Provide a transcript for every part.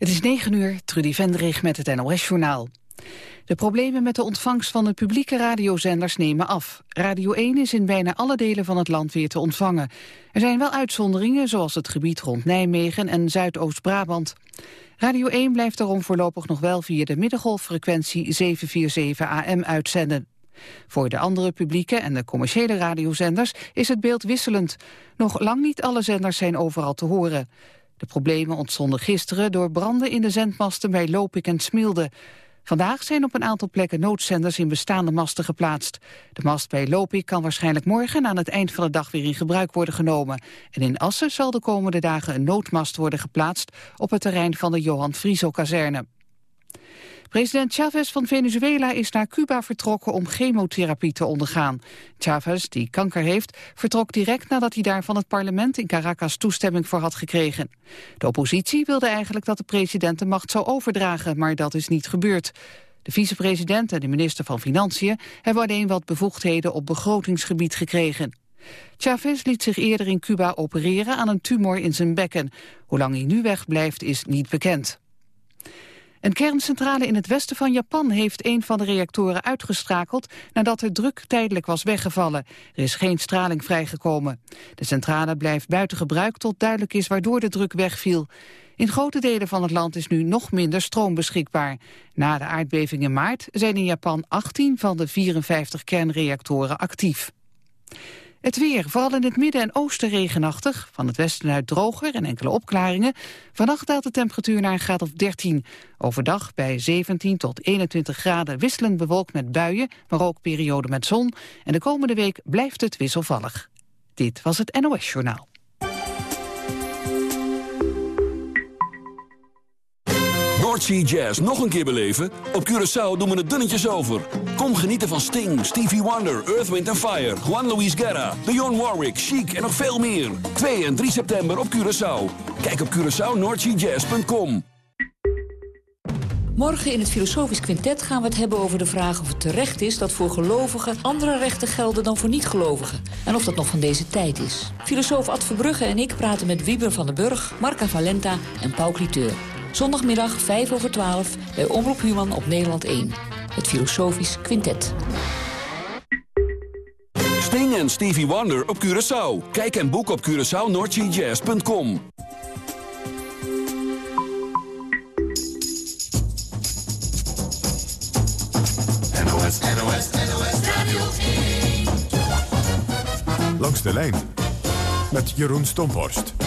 Het is 9 uur, Trudy Vendrig met het NOS-journaal. De problemen met de ontvangst van de publieke radiozenders nemen af. Radio 1 is in bijna alle delen van het land weer te ontvangen. Er zijn wel uitzonderingen, zoals het gebied rond Nijmegen en Zuidoost-Brabant. Radio 1 blijft daarom voorlopig nog wel via de middengolffrequentie 747 AM uitzenden. Voor de andere publieke en de commerciële radiozenders is het beeld wisselend. Nog lang niet alle zenders zijn overal te horen. De problemen ontstonden gisteren door branden in de zendmasten bij Lopik en Smilde. Vandaag zijn op een aantal plekken noodzenders in bestaande masten geplaatst. De mast bij Lopik kan waarschijnlijk morgen aan het eind van de dag weer in gebruik worden genomen. En in Assen zal de komende dagen een noodmast worden geplaatst op het terrein van de Johan Frieso-kazerne. President Chavez van Venezuela is naar Cuba vertrokken om chemotherapie te ondergaan. Chavez, die kanker heeft, vertrok direct nadat hij daar van het parlement in Caracas toestemming voor had gekregen. De oppositie wilde eigenlijk dat de president de macht zou overdragen, maar dat is niet gebeurd. De vicepresident en de minister van Financiën hebben alleen wat bevoegdheden op begrotingsgebied gekregen. Chavez liet zich eerder in Cuba opereren aan een tumor in zijn bekken. Hoe lang hij nu wegblijft is niet bekend. Een kerncentrale in het westen van Japan heeft een van de reactoren uitgeschakeld nadat er druk tijdelijk was weggevallen. Er is geen straling vrijgekomen. De centrale blijft buiten gebruik tot duidelijk is waardoor de druk wegviel. In grote delen van het land is nu nog minder stroom beschikbaar. Na de aardbeving in maart zijn in Japan 18 van de 54 kernreactoren actief. Het weer, vooral in het midden en oosten regenachtig. Van het westen uit droger en enkele opklaringen. Vannacht daalt de temperatuur naar een graad of 13. Overdag bij 17 tot 21 graden wisselend bewolkt met buien... maar ook perioden met zon. En de komende week blijft het wisselvallig. Dit was het NOS Journaal. Noordsea Jazz nog een keer beleven? Op Curaçao doen we het dunnetjes over. Kom genieten van Sting, Stevie Wonder, Earth, Wind Fire... Juan Luis Guerra, Dionne Warwick, Chic en nog veel meer. 2 en 3 september op Curaçao. Kijk op CuraçaoNoordseaJazz.com. Morgen in het Filosofisch Quintet gaan we het hebben over de vraag of het terecht is... dat voor gelovigen andere rechten gelden dan voor niet-gelovigen. En of dat nog van deze tijd is. Filosoof Ad Verbrugge en ik praten met Wieber van den Burg, Marca Valenta en Paul Cliteur. Zondagmiddag 5 over 12 bij Omroep Human op Nederland 1. Het Filosofisch Quintet. Sting en Stevie Wonder op Curaçao. Kijk en boek op CuraçaoNordGJazz.com. NOS, NOS, NOS Radio 1. Langs de lijn met Jeroen Stomhorst.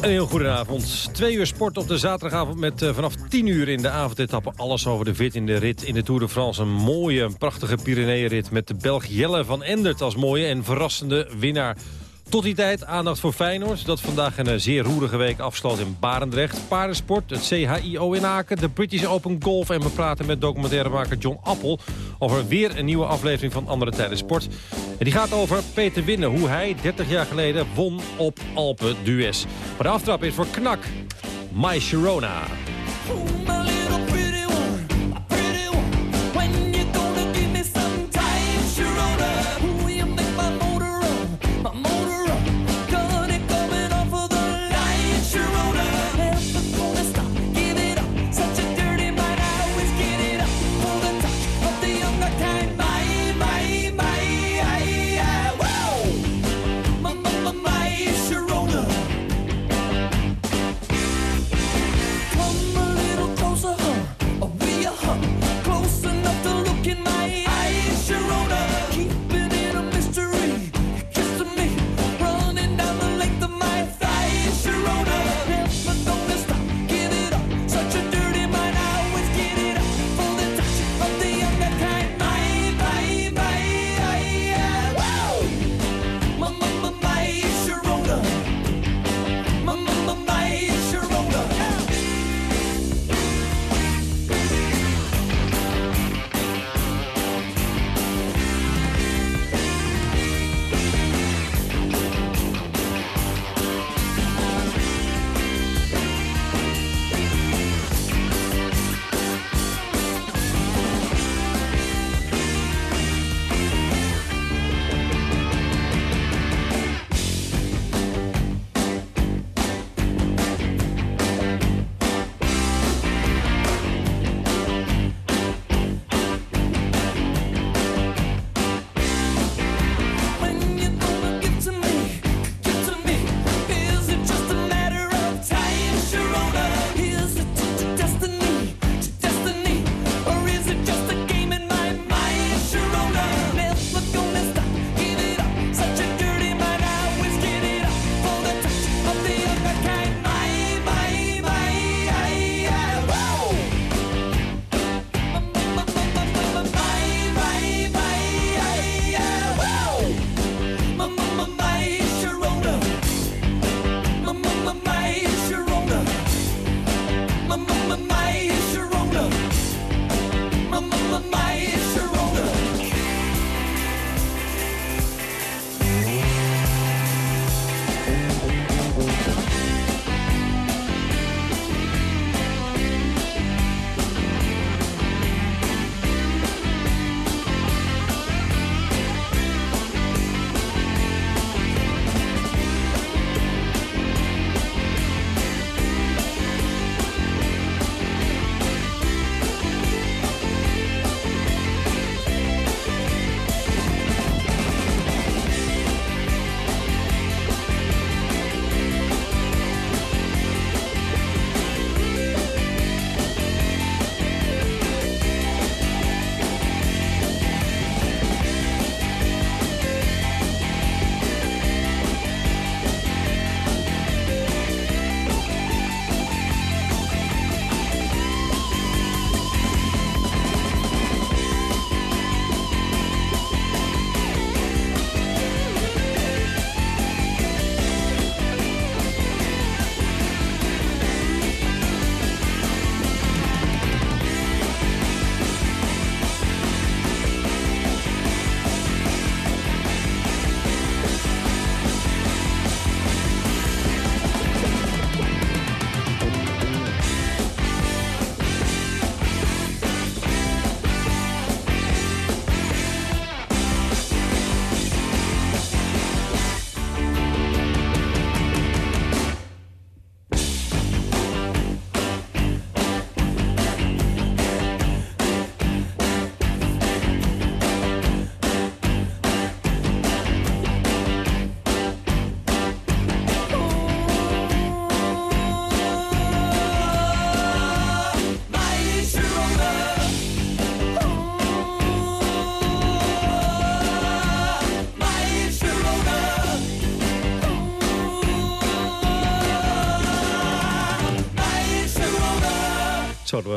Een heel goedenavond. Twee uur sport op de zaterdagavond met uh, vanaf 10 uur in de avondetappe. Alles over de 14e rit in de Tour de France. Een mooie, prachtige Pyreneeënrit met de Belg Jelle van Endert als mooie en verrassende winnaar. Tot die tijd aandacht voor Feyenoord, dat vandaag een eh, zeer roerige week afsloot in Barendrecht. Paardensport, het CHIO in Aken, de British Open Golf... en we praten met documentairemaker John Appel over weer een nieuwe aflevering van Andere Tijden Sport. En die gaat over Peter Winnen, hoe hij 30 jaar geleden won op Alpe d'Huez. Maar de aftrap is voor Knak, My.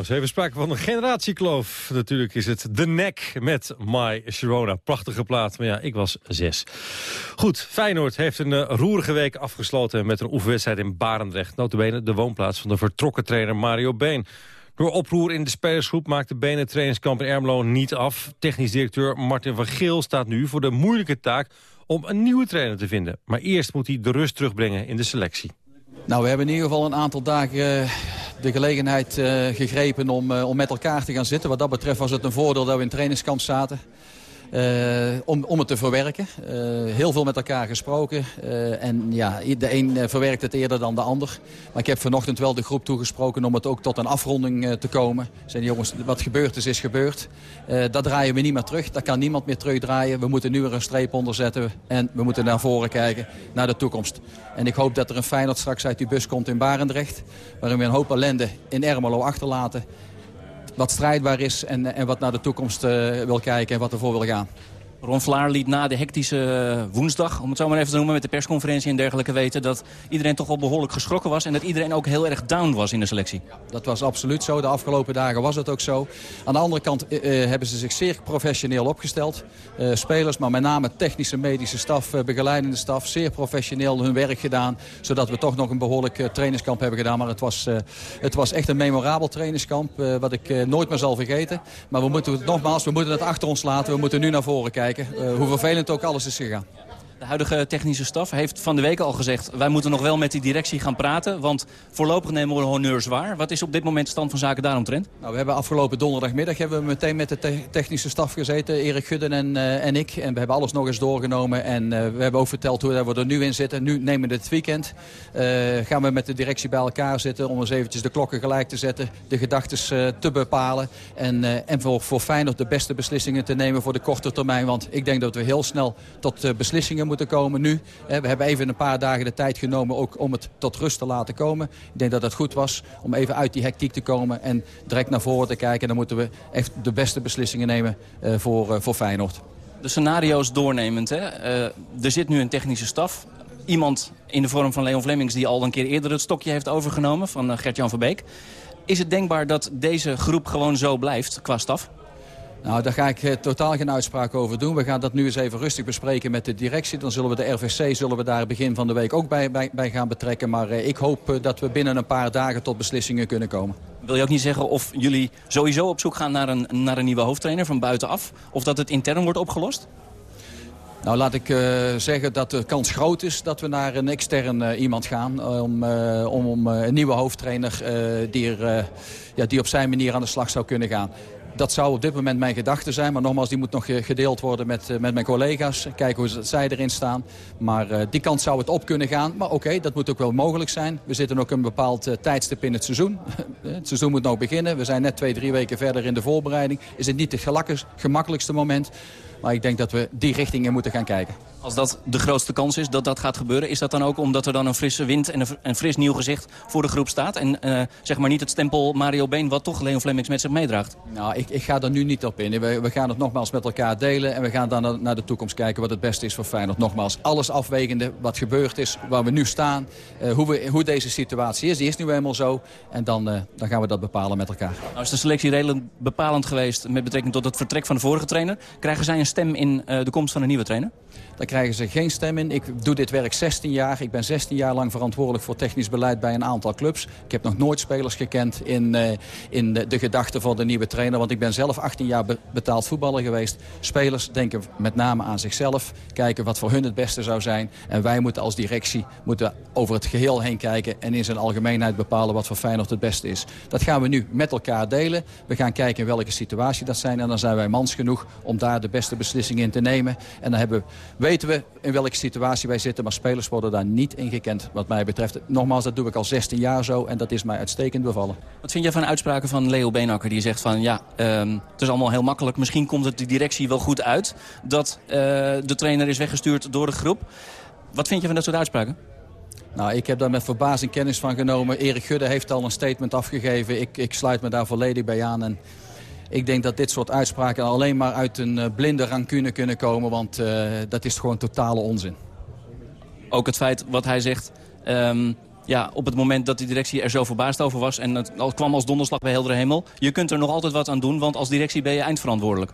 Was even sprake van een generatiekloof. Natuurlijk is het The Neck met My Sharona. Prachtige plaat, maar ja, ik was zes. Goed, Feyenoord heeft een uh, roerige week afgesloten... met een oefenwedstrijd in Barendrecht. Notabene de woonplaats van de vertrokken trainer Mario Been. Door oproer in de spelersgroep maakt de Benen trainingskamp in Ermelo niet af. Technisch directeur Martin van Geel staat nu voor de moeilijke taak... om een nieuwe trainer te vinden. Maar eerst moet hij de rust terugbrengen in de selectie. Nou, we hebben in ieder geval een aantal dagen uh, de gelegenheid uh, gegrepen om, uh, om met elkaar te gaan zitten. Wat dat betreft was het een voordeel dat we in trainingskamp zaten. Uh, om, om het te verwerken. Uh, heel veel met elkaar gesproken. Uh, en ja, de een verwerkt het eerder dan de ander. Maar ik heb vanochtend wel de groep toegesproken om het ook tot een afronding te komen. Zijn jongens, wat gebeurd is, is gebeurd. dat draaien we niet meer terug. Dat kan niemand meer terugdraaien. We moeten nu er een streep onder zetten. En we moeten naar voren kijken, naar de toekomst. En ik hoop dat er een Feyenoord straks uit die bus komt in Barendrecht. Waarin we een hoop ellende in Ermelo achterlaten wat strijdbaar is en, en wat naar de toekomst uh, wil kijken en wat ervoor wil gaan. Ron Vlaar liet na de hectische woensdag, om het zo maar even te noemen... met de persconferentie en dergelijke weten... dat iedereen toch wel behoorlijk geschrokken was... en dat iedereen ook heel erg down was in de selectie. Dat was absoluut zo. De afgelopen dagen was het ook zo. Aan de andere kant uh, hebben ze zich zeer professioneel opgesteld. Spelers, maar met name technische, medische staf, begeleidende staf... zeer professioneel hun werk gedaan... zodat we toch nog een behoorlijk trainingskamp hebben gedaan. Maar het was, het was echt een memorabel trainingskamp... wat ik nooit meer zal vergeten. Maar we moeten het nogmaals, we moeten het achter ons laten. We moeten nu naar voren kijken. Uh, hoe vervelend ook alles is gegaan. De huidige technische staf heeft van de week al gezegd... wij moeten nog wel met die directie gaan praten, want voorlopig nemen we de honneurs waar. Wat is op dit moment de stand van zaken daaromtrent? Nou, we hebben afgelopen donderdagmiddag hebben we meteen met de te technische staf gezeten, Erik Gudden en, uh, en ik. En we hebben alles nog eens doorgenomen en uh, we hebben ook verteld hoe we er nu in zitten. Nu nemen we het weekend, uh, gaan we met de directie bij elkaar zitten... om eens eventjes de klokken gelijk te zetten, de gedachten te bepalen... en, en voor, voor Feyenoord de beste beslissingen te nemen voor de korte termijn. Want ik denk dat we heel snel tot beslissingen moeten komen nu. We hebben even een paar dagen de tijd genomen ook om het tot rust te laten komen. Ik denk dat het goed was om even uit die hectiek te komen en direct naar voren te kijken. En dan moeten we echt de beste beslissingen nemen uh, voor, uh, voor Feyenoord. De scenario's doornemend. Hè? Er zit nu een technische staf. Iemand in de vorm van Leon Vlemmings die al een keer eerder het stokje heeft overgenomen van Gert-Jan Verbeek. Is het denkbaar dat deze groep gewoon zo blijft qua staf? Nou, daar ga ik uh, totaal geen uitspraak over doen. We gaan dat nu eens even rustig bespreken met de directie. Dan zullen we de RVC zullen we daar begin van de week ook bij, bij, bij gaan betrekken. Maar uh, ik hoop uh, dat we binnen een paar dagen tot beslissingen kunnen komen. Wil je ook niet zeggen of jullie sowieso op zoek gaan naar een, naar een nieuwe hoofdtrainer van buitenaf? Of dat het intern wordt opgelost? Nou, laat ik uh, zeggen dat de kans groot is dat we naar een extern uh, iemand gaan... Om, om, om een nieuwe hoofdtrainer die, er, ja, die op zijn manier aan de slag zou kunnen gaan. Dat zou op dit moment mijn gedachte zijn. Maar nogmaals, die moet nog gedeeld worden met, met mijn collega's. Kijken hoe zij erin staan. Maar uh, die kant zou het op kunnen gaan. Maar oké, dat moet ook wel mogelijk zijn. We zitten ook een bepaald tijdstip in het seizoen. het seizoen moet nog beginnen. We zijn net twee, drie weken verder in de voorbereiding. Is het niet het gemakkelijkste moment. Maar ik denk dat we die richting in moeten gaan kijken. Als dat de grootste kans is dat dat gaat gebeuren... is dat dan ook omdat er dan een frisse wind en een fris nieuw gezicht voor de groep staat? En uh, zeg maar niet het stempel Mario Been wat toch Leon Flemings met zich meedraagt? Nou, ik, ik ga er nu niet op in. We, we, gaan het nogmaals met elkaar delen... en we gaan dan naar, de toekomst kijken wat het beste is voor Feyenoord. Nogmaals, alles afwegende wat gebeurd is, waar we nu staan... Uh, hoe, we, hoe deze situatie is. Die is nu helemaal zo. En dan, uh, dan gaan we dat bepalen met elkaar. Nou is de selectie redelijk bepalend geweest... met betrekking tot het vertrek van de vorige trainer. Krijgen zij een stem in de komst van een nieuwe trainer? Daar krijgen ze geen stem in. Ik doe dit werk 16 jaar. Ik ben 16 jaar lang verantwoordelijk voor technisch beleid bij een aantal clubs. Ik heb nog nooit spelers gekend in, uh, in de, de gedachten van de nieuwe trainer. Want ik ben zelf 18 jaar be betaald voetballer geweest. Spelers denken met name aan zichzelf. Kijken wat voor hun het beste zou zijn. En wij moeten als directie moeten over het geheel heen kijken. En in zijn algemeenheid bepalen wat voor Feyenoord het beste is. Dat gaan we nu met elkaar delen. We gaan kijken in welke situatie dat zijn. En dan zijn wij mans genoeg om daar de beste beslissingen in te nemen. En dan hebben weten we in welke situatie wij zitten. Maar spelers worden daar niet in gekend wat mij betreft. Nogmaals, dat doe ik al 16 jaar zo. En dat is mij uitstekend bevallen. Wat vind jij van uitspraken van Leo Beenakker? Die zegt van ja, um, het is allemaal heel makkelijk. Misschien komt het de directie wel goed uit. Dat uh, de trainer is weggestuurd door de groep. Wat vind je van dat soort uitspraken? Nou, ik heb daar met verbazing kennis van genomen. Erik Gudde heeft al een statement afgegeven. Ik, ik sluit me daar volledig bij aan. En ik denk dat dit soort uitspraken alleen maar uit een uh, blinde rancune kunnen komen. Want uh, dat is gewoon totale onzin. Ook het feit wat hij zegt... Um, Ja, op het moment dat de directie er zo verbaasd over was... en het kwam als donderslag bij heldere hemel... je kunt er nog altijd wat aan doen, want als directie ben je eindverantwoordelijk.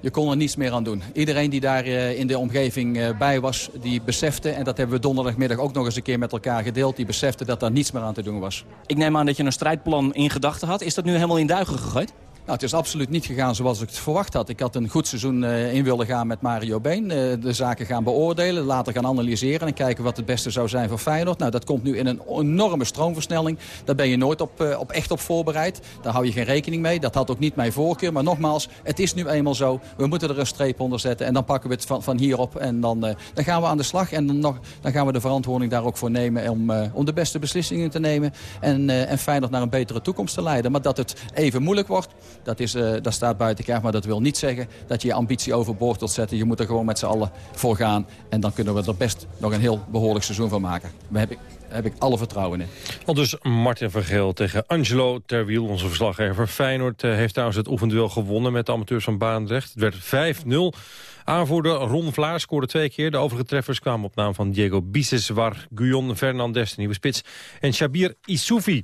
Je kon er niets meer aan doen. Iedereen die daar eh, in de omgeving eh, bij was, die besefte... en dat hebben we donderdagmiddag ook nog eens een keer met elkaar gedeeld... die besefte dat daar niets meer aan te doen was. Ik neem aan dat je een strijdplan in gedachten had. Is dat nu helemaal in duigen gegooid? Nou, het is absoluut niet gegaan zoals ik het verwacht had. Ik had een goed seizoen uh, in willen gaan met Mario Been. Uh, de zaken gaan beoordelen, later gaan analyseren... en kijken wat het beste zou zijn voor Feyenoord. Nou, dat komt nu in een enorme stroomversnelling. Daar ben je nooit op, uh, op echt op voorbereid. Daar hou je geen rekening mee. Dat had ook niet mijn voorkeur. Maar nogmaals, het is nu eenmaal zo. We moeten er een streep onder zetten. En dan pakken we het van, van hierop. En dan, dan gaan we aan de slag. En dan, nog, dan gaan we de verantwoording daar ook voor nemen... om, om de beste beslissingen te nemen. En, en Feyenoord naar een betere toekomst te leiden. Maar dat het even moeilijk wordt... Dat, is, uh, dat staat buiten kijf, maar dat wil niet zeggen dat je je ambitie overboord wilt zetten. Je moet er gewoon met z'n allen voor gaan. En dan kunnen we er best nog een heel behoorlijk seizoen van maken. Daar heb ik, heb ik alle vertrouwen in. Al dus Martin Vergeel tegen Angelo Terwiel, onze verslaggever. Feyenoord uh, heeft trouwens het oefenduel gewonnen met de amateurs van Barendrecht. Het werd 5-0. Aanvoerder Ron Vlaar scoorde twee keer. De overige treffers kwamen op naam van Diego Biseswar, Guyon Fernandes, de nieuwe spits... en Shabir Isoufi.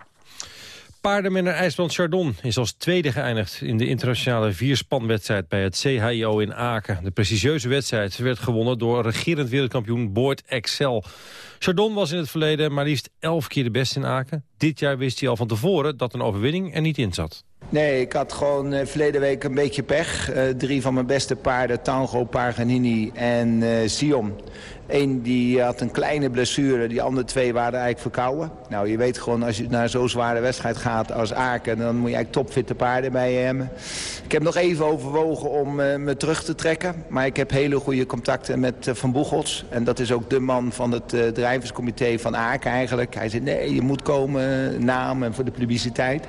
Paardenmenner IJsland Chardon is als tweede geëindigd... in de internationale vierspanwedstrijd bij het CHIO in Aken. De prestigieuze wedstrijd werd gewonnen door regerend wereldkampioen Boyd Excel. Chardon was in het verleden maar liefst elf keer de beste in Aken. Dit jaar wist hij al van tevoren dat een overwinning er niet in zat. Nee, ik had gewoon uh, verleden week een beetje pech. Uh, drie van mijn beste paarden, Tango, Paganini en uh, Sion. Eén die had een kleine blessure, die andere twee waren eigenlijk verkouden. Nou, je weet gewoon, als je naar zo'n zware wedstrijd gaat als Aken... dan moet je eigenlijk topfitte paarden bij je hebben. Ik heb nog even overwogen om me terug te trekken. Maar ik heb hele goede contacten met Van Boegels. En dat is ook de man van het drijverscomité van Aken eigenlijk. Hij zei, nee, je moet komen, naam en voor de publiciteit.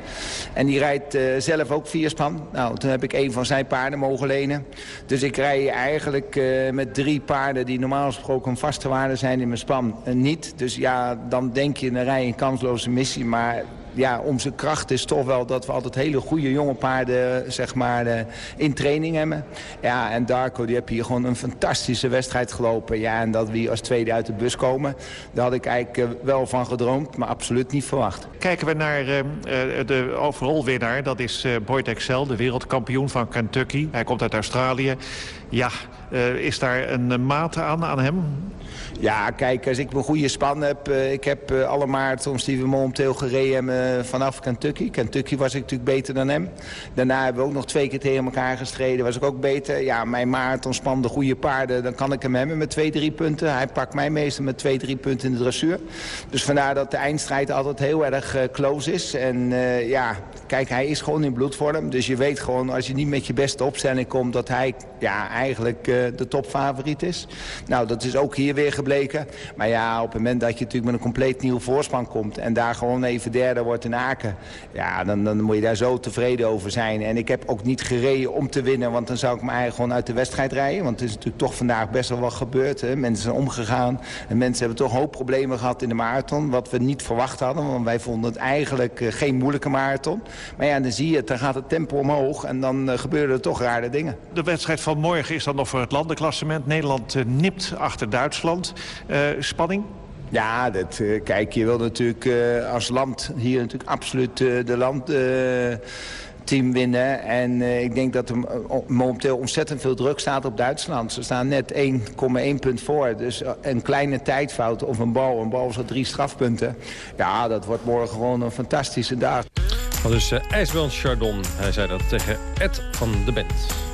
En die rijdt zelf ook vierspan. Nou, toen heb ik een van zijn paarden mogen lenen. Dus ik rij eigenlijk met drie paarden die normaal gesproken een vaste waarde zijn in mijn span niet. Dus ja, dan denk je, dan rij een kansloze missie. Maar ja, onze kracht is toch wel dat we altijd hele goede jonge paarden zeg maar, uh, in training hebben. Ja, en Darko die heb hier gewoon een fantastische wedstrijd gelopen. Ja, en dat we hier als tweede uit de bus komen, daar had ik eigenlijk uh, wel van gedroomd, maar absoluut niet verwacht. Kijken we naar uh, de overall winnaar, dat is Boyd Excel, de wereldkampioen van Kentucky. Hij komt uit Australië. Ja, is daar een mate aan, aan hem? Ja, kijk, als ik een goede span heb... Uh, ik heb uh, alle marathons die we momenteel gereden uh, vanaf Kentucky. Kentucky was ik natuurlijk beter dan hem. Daarna hebben we ook nog twee keer tegen elkaar gestreden. Was ik ook beter. Ja, mijn marathonspan, de goede paarden, dan kan ik hem hebben met twee, drie punten. Hij pakt mij meestal met twee, drie punten in de dressuur. Dus vandaar dat de eindstrijd altijd heel erg close is. En ja, kijk, hij is gewoon in bloedvorm. Dus je weet gewoon, als je niet met je beste opstelling komt... dat hij ja, eigenlijk de topfavoriet is. Nou, dat is ook hier weer Maar ja, op het moment dat je natuurlijk met een compleet nieuw voorspan komt... en daar gewoon even derde wordt in Aken... ja, dan, dan moet je daar zo tevreden over zijn. En ik heb ook niet gereden om te winnen... want dan zou ik me eigenlijk gewoon uit de wedstrijd rijden. Want het is natuurlijk toch vandaag best wel wat gebeurd. Hè? Mensen zijn omgegaan. En mensen hebben toch een hoop problemen gehad in de marathon... wat we niet verwacht hadden. Want wij vonden het eigenlijk uh, geen moeilijke marathon. Maar ja, dan zie je het, dan gaat het tempo omhoog... en dan uh, gebeuren er toch rare dingen. De wedstrijd van morgen is dan nog voor het landenklassement. Nederland uh, nipt achter Duitsland. Uh, spanning? Ja, dat, uh, kijk, je wil natuurlijk uh, als land hier natuurlijk absoluut uh, de landteam winnen. En ik denk dat er momenteel ontzettend veel druk staat op Duitsland. Ze staan net 1,1 punt voor. Dus een kleine tijdfout of een bal, een bal zo drie strafpunten. Ja, dat wordt morgen gewoon een fantastische dag. Dat is IJsbel Chardon. Hij zei dat tegen Ed van de Bent.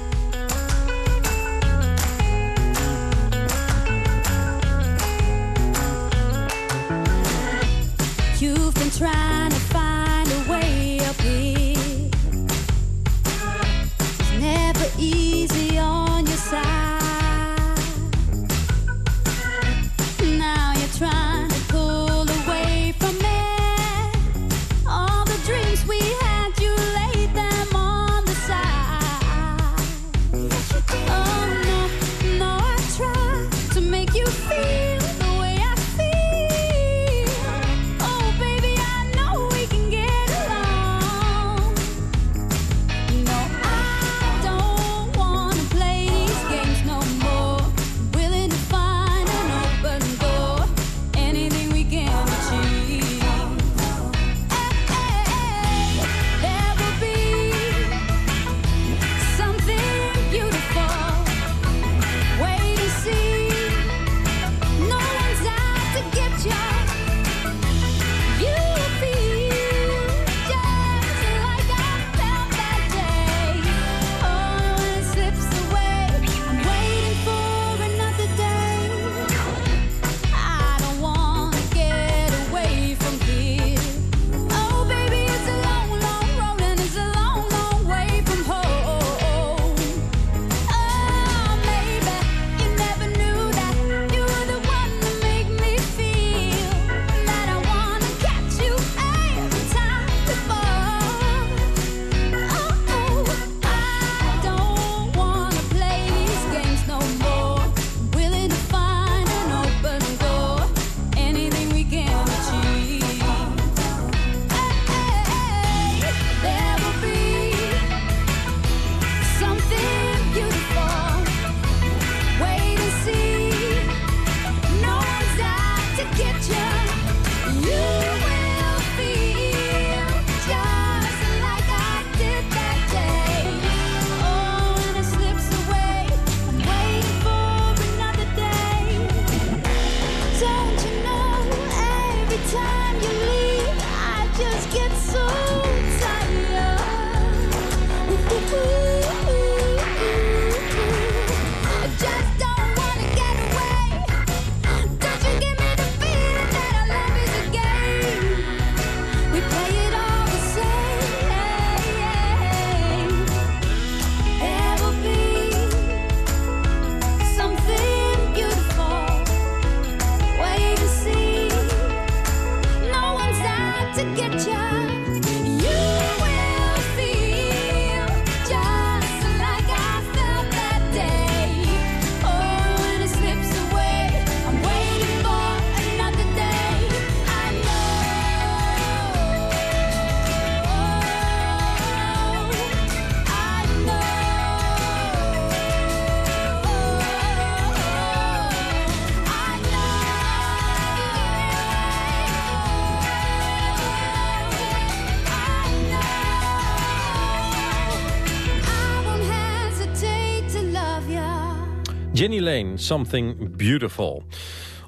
Jenny Lane, Something Beautiful.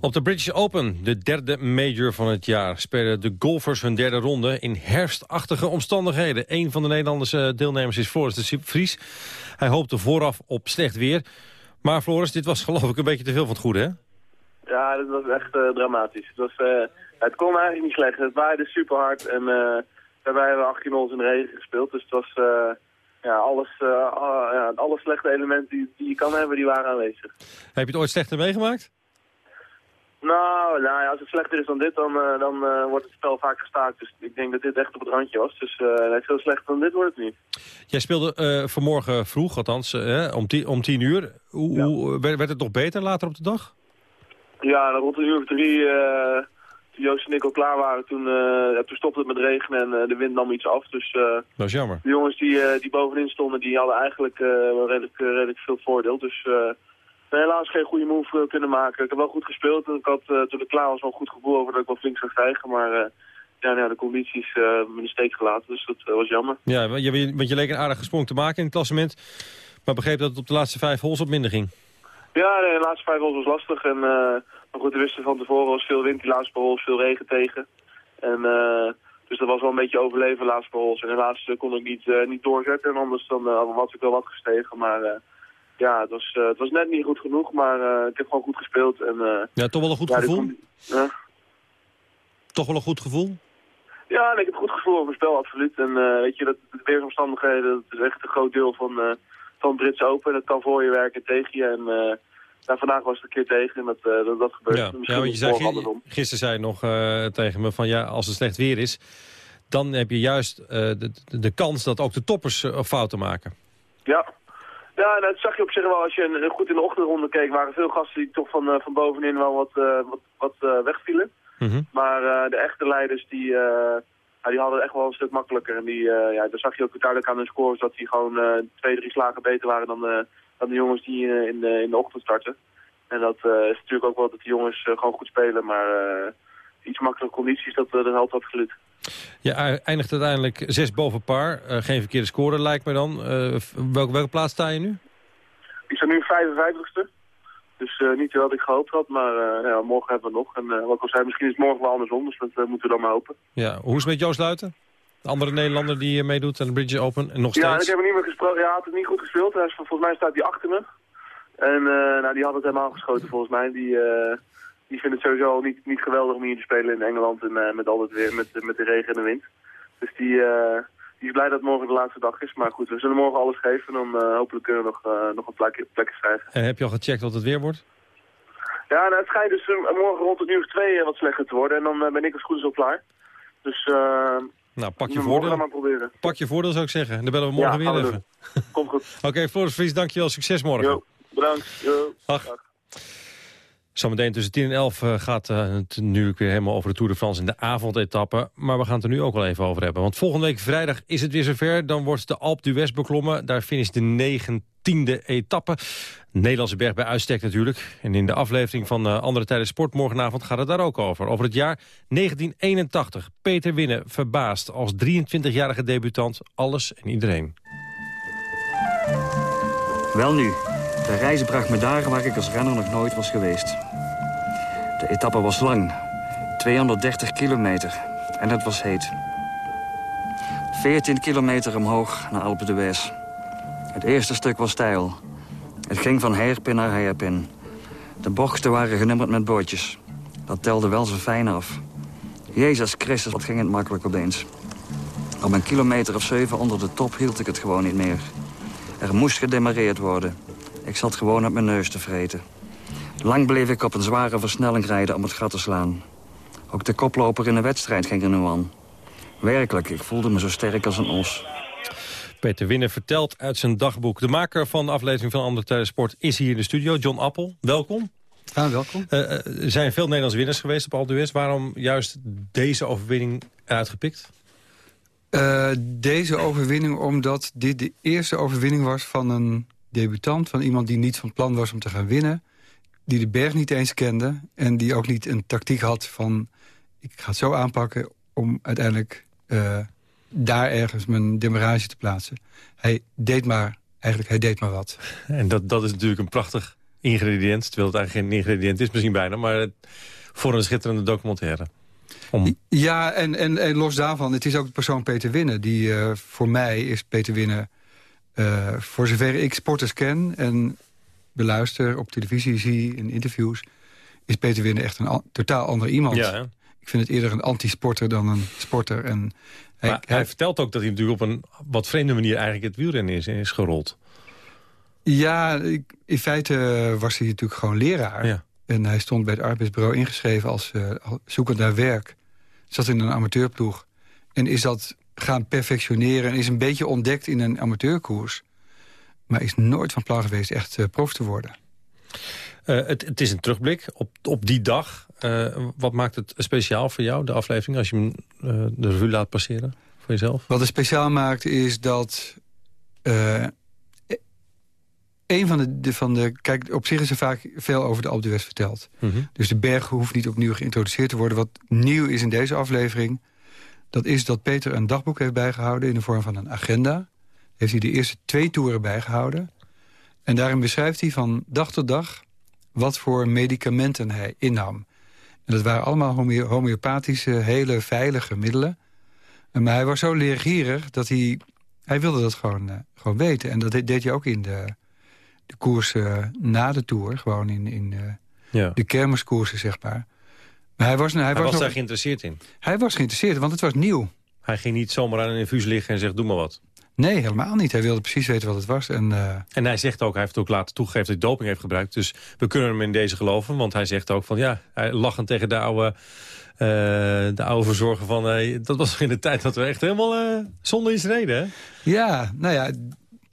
Op de British Open, de derde major van het jaar... spelen de golfers hun derde ronde in herfstachtige omstandigheden. Een van de Nederlandse deelnemers is Floris de Vries. Hij hoopte vooraf op slecht weer. Maar Floris, dit was geloof ik een beetje te veel van het goede, hè? Ja, dat was echt eh, dramatisch. Het, was, eh, het kon eigenlijk niet slecht. Het waaide super hard en eh, daarbij hebben we 18 holes in de regen gespeeld. Dus het was eh, ja, alles, ja, alle slechte elementen die, die je kan hebben, die waren aanwezig. Heb je het ooit slechter meegemaakt? Nou, nou ja, als het slechter is dan dit, dan, eh, dan eh, wordt het spel vaak gestaakt. Dus ik denk dat dit echt op het randje was. Dus uh, net veel slechter dan dit wordt het niet. Jij speelde vanmorgen vroeg, althans om, tien, om tien uur. Hoe, hoe- werd, werd het nog beter later op de dag? Ja, rond een uur of drie, Joost en ik al klaar waren, toen, eh, ja, toen stopte het met regenen en eh, de wind nam iets af. Dus eh, Dat is jammer. de jongens die, die bovenin stonden, die hadden eigenlijk wel redelijk, redelijk veel voordeel. Dus helaas geen goede move kunnen maken. Ik heb wel goed gespeeld en ik had toen ik klaar was wel een goed gevoel over dat ik wel flink zou stijgen. Maar ja, nou ja, de condities hebben me in de steek gelaten, dus dat was jammer. Ja, want je, want je leek een aardige sprong te maken in het klassement. Maar begreep dat het op de laatste vijf holes op minder ging. Ja, de laatste vijf holes was lastig. En, maar goed, we wisten van tevoren was veel wind, die laatste holes veel regen tegen. En, eh, dus dat was wel een beetje overleven, de laatste holes. En helaas eh, kon ik niet, eh, niet doorzetten. En anders dan, had ik wel wat gestegen. Maar ja, het was, het was net niet goed genoeg. Maar ik heb gewoon goed gespeeld. En, Ja, toch wel een goed ja, gevoel? Ja. Toch wel een goed gevoel? Ja, ik heb een goed gevoel over mijn spel, absoluut. En weet je, dat, de weersomstandigheden, dat is echt een groot deel van, eh van het Brits Open. Dat kan voor je werken, tegen je. En nou, vandaag was het een keer tegen en dat, eh, dat, dat gebeurt. Ja, Misschien ja want je zei, andersom. gisteren zei je nog eh, tegen me van ja, als het slecht weer is... dan heb je juist eh, de, de, kans dat ook de toppers fouten maken. Ja. Ja, en dat zag je op zich wel als je een- goed in de ochtendronde keek. waren veel gasten die toch van, van bovenin wel wat, wat, wat wegvielen. Mhm. Maar de echte leiders die, ja, die hadden het echt wel een stuk makkelijker. En die, ja, daar zag je ook duidelijk aan hun scores dat die gewoon twee, drie slagen beter waren dan, dan de jongens die eh, in, de, in de ochtend starten. En dat eh, is natuurlijk ook wel dat die jongens eh, gewoon goed spelen. Maar iets makkelijke condities, dat, dat helpt absoluut. Je ei- eindigt uiteindelijk zes boven par. Eh, geen verkeerde score lijkt me dan. V- welke, welke plaats sta je nu? Ik sta nu 55ste. Dus eh, niet wat ik gehoopt had, maar ja, morgen hebben we nog. En wat ik al zei, misschien is het morgen wel andersom, dus dat moeten we dan maar hopen. Ja, hoe is het met Joost Luiten? De andere Nederlander die eh, meedoet aan de British Open. En nog Ja, steeds. ik heb hem niet meer gesproken. Ja, hij had het niet goed gespeeld. Hij is, volgens mij staat hij achter me. En eh, nou, die had het helemaal geschoten volgens mij. Die, eh, die vindt het sowieso al niet, niet geweldig om hier te spelen in Engeland en eh, met al het weer, met, met de regen en de wind. Dus die, die is blij dat morgen de laatste dag is. Maar goed, we zullen morgen alles geven en dan hopelijk kunnen we nog, nog een plekje, plekje krijgen. En heb je al gecheckt wat het weer wordt? Ja, nou, het schijnt dus morgen rond het uur of twee wat slechter te worden. En dan ben ik als goed is al klaar. Dus eh Nou, pak je voordeel. maar proberen. Pak je voordeel zou ik zeggen. Dan bellen we morgen Ja, weer we even. Komt goed. Oké, Floris Vries, dankjewel. Succes morgen. Jo, bedankt. Jo. Dag. Zometeen tussen 10 en 11 eh, gaat eh, het nu weer helemaal over de Tour de France in de avondetappe. Maar we gaan het er nu ook wel even over hebben. Want volgende week vrijdag is het weer zover. Dan wordt de Alpe d'Huez beklommen. Daar finisht de negentiende etappe. Nederlandse berg bij uitstek natuurlijk. En in de aflevering van eh, Andere Tijden Sport morgenavond gaat het daar ook over. Over het jaar 1981. Peter Winnen verbaast als 23-jarige debutant alles en iedereen. Wel nu, de reis bracht me daar waar ik als renner nog nooit was geweest. De etappe was lang, 230 kilometer, en het was heet. 14 kilometer omhoog naar Alpe d'Huez. Het eerste stuk was steil. Het ging van hairpin naar hairpin. De bochten waren genummerd met bootjes. Dat telde wel zo fijn af. Jezus Christus, wat ging het makkelijk opeens. Op een kilometer of zeven onder de top hield ik het gewoon niet meer. Er moest gedemareerd worden. Ik zat gewoon op mijn neus te vreten. Lang bleef ik op een zware versnelling rijden om het gat te slaan. Ook de koploper in de wedstrijd ging er nu aan. Werkelijk, ik voelde me zo sterk als een os. Peter Winnen vertelt uit zijn dagboek. De maker van de aflevering van Andere Tijden Sport is hier in de studio. John Appel, welkom. Ja, welkom. Eh, eh, er zijn veel Nederlandse winnaars geweest op Alpe d'Huez. Waarom juist deze overwinning uitgepikt? Eh, deze overwinning omdat dit de eerste overwinning was van een debutant... van iemand die niet van plan was om te gaan winnen... die de berg niet eens kende en die ook niet een tactiek had van... ik ga het zo aanpakken om uiteindelijk daar ergens mijn demarage te plaatsen. Hij deed maar, eigenlijk hij deed maar wat. En dat, dat is natuurlijk een prachtig ingrediënt. Terwijl het eigenlijk geen ingrediënt is misschien bijna. Maar voor een schitterende documentaire. Om, Ja, en, en, en los daarvan, het is ook de persoon Peter Winnen. Die eh, voor mij is Peter Winnen, eh, voor zover ik sporters ken... en beluister, op televisie zie, in interviews... is Peter Winnen echt een totaal ander iemand. Ja, hè? Ik vind het eerder een anti-sporter dan een sporter. En hij, maar hij vertelt ook dat hij natuurlijk op een wat vreemde manier... eigenlijk het wielrennen is, is gerold. Ja, ik- in feite was hij natuurlijk gewoon leraar. Ja. En hij stond bij het arbeidsbureau ingeschreven als eh, al- zoekend naar werk. Zat in een amateurploeg. En is dat gaan perfectioneren en is een beetje ontdekt in een amateurkoers. Maar is nooit van plan geweest echt eh, prof te worden. Eh, het, het is een terugblik op, op die dag. Eh, wat maakt het speciaal voor jou, de aflevering... als je hem eh, de revue laat passeren voor jezelf? Wat het speciaal maakt is dat... een van de, de, van de... Kijk, op zich is er vaak veel over de Alpe d'Huez verteld. Mhm. Dus de berg hoeft niet opnieuw geïntroduceerd te worden. Wat nieuw is in deze aflevering... dat is dat Peter een dagboek heeft bijgehouden... in de vorm van een agenda. Heeft hij de eerste twee toeren bijgehouden. En daarin beschrijft hij van dag tot dag... wat voor medicamenten hij innam. En dat waren allemaal home- homeopathische, hele veilige middelen. En Maar hij was zo leergierig dat hij... Hij wilde dat gewoon, eh, gewoon weten. En dat de- deed hij ook in de, de koers eh, na de Tour. Gewoon in, in eh, Ja. de kermiskoersen, zeg maar. Maar hij was, hij Hij was, was nog- daar geïnteresseerd in. hij was geïnteresseerd, want het was nieuw. Hij ging niet zomaar aan een infuus liggen en zegt doe maar wat. Nee, helemaal niet. Hij wilde precies weten wat het was. En, eh, En hij zegt ook, hij heeft ook later toegegeven dat hij doping heeft gebruikt. Dus we kunnen hem in deze geloven. Want hij zegt ook van ja, hij lachend tegen de oude, eh, de oude verzorger van... eh, dat was in de tijd dat we echt helemaal zonder iets reden. Hè? ja, nou ja...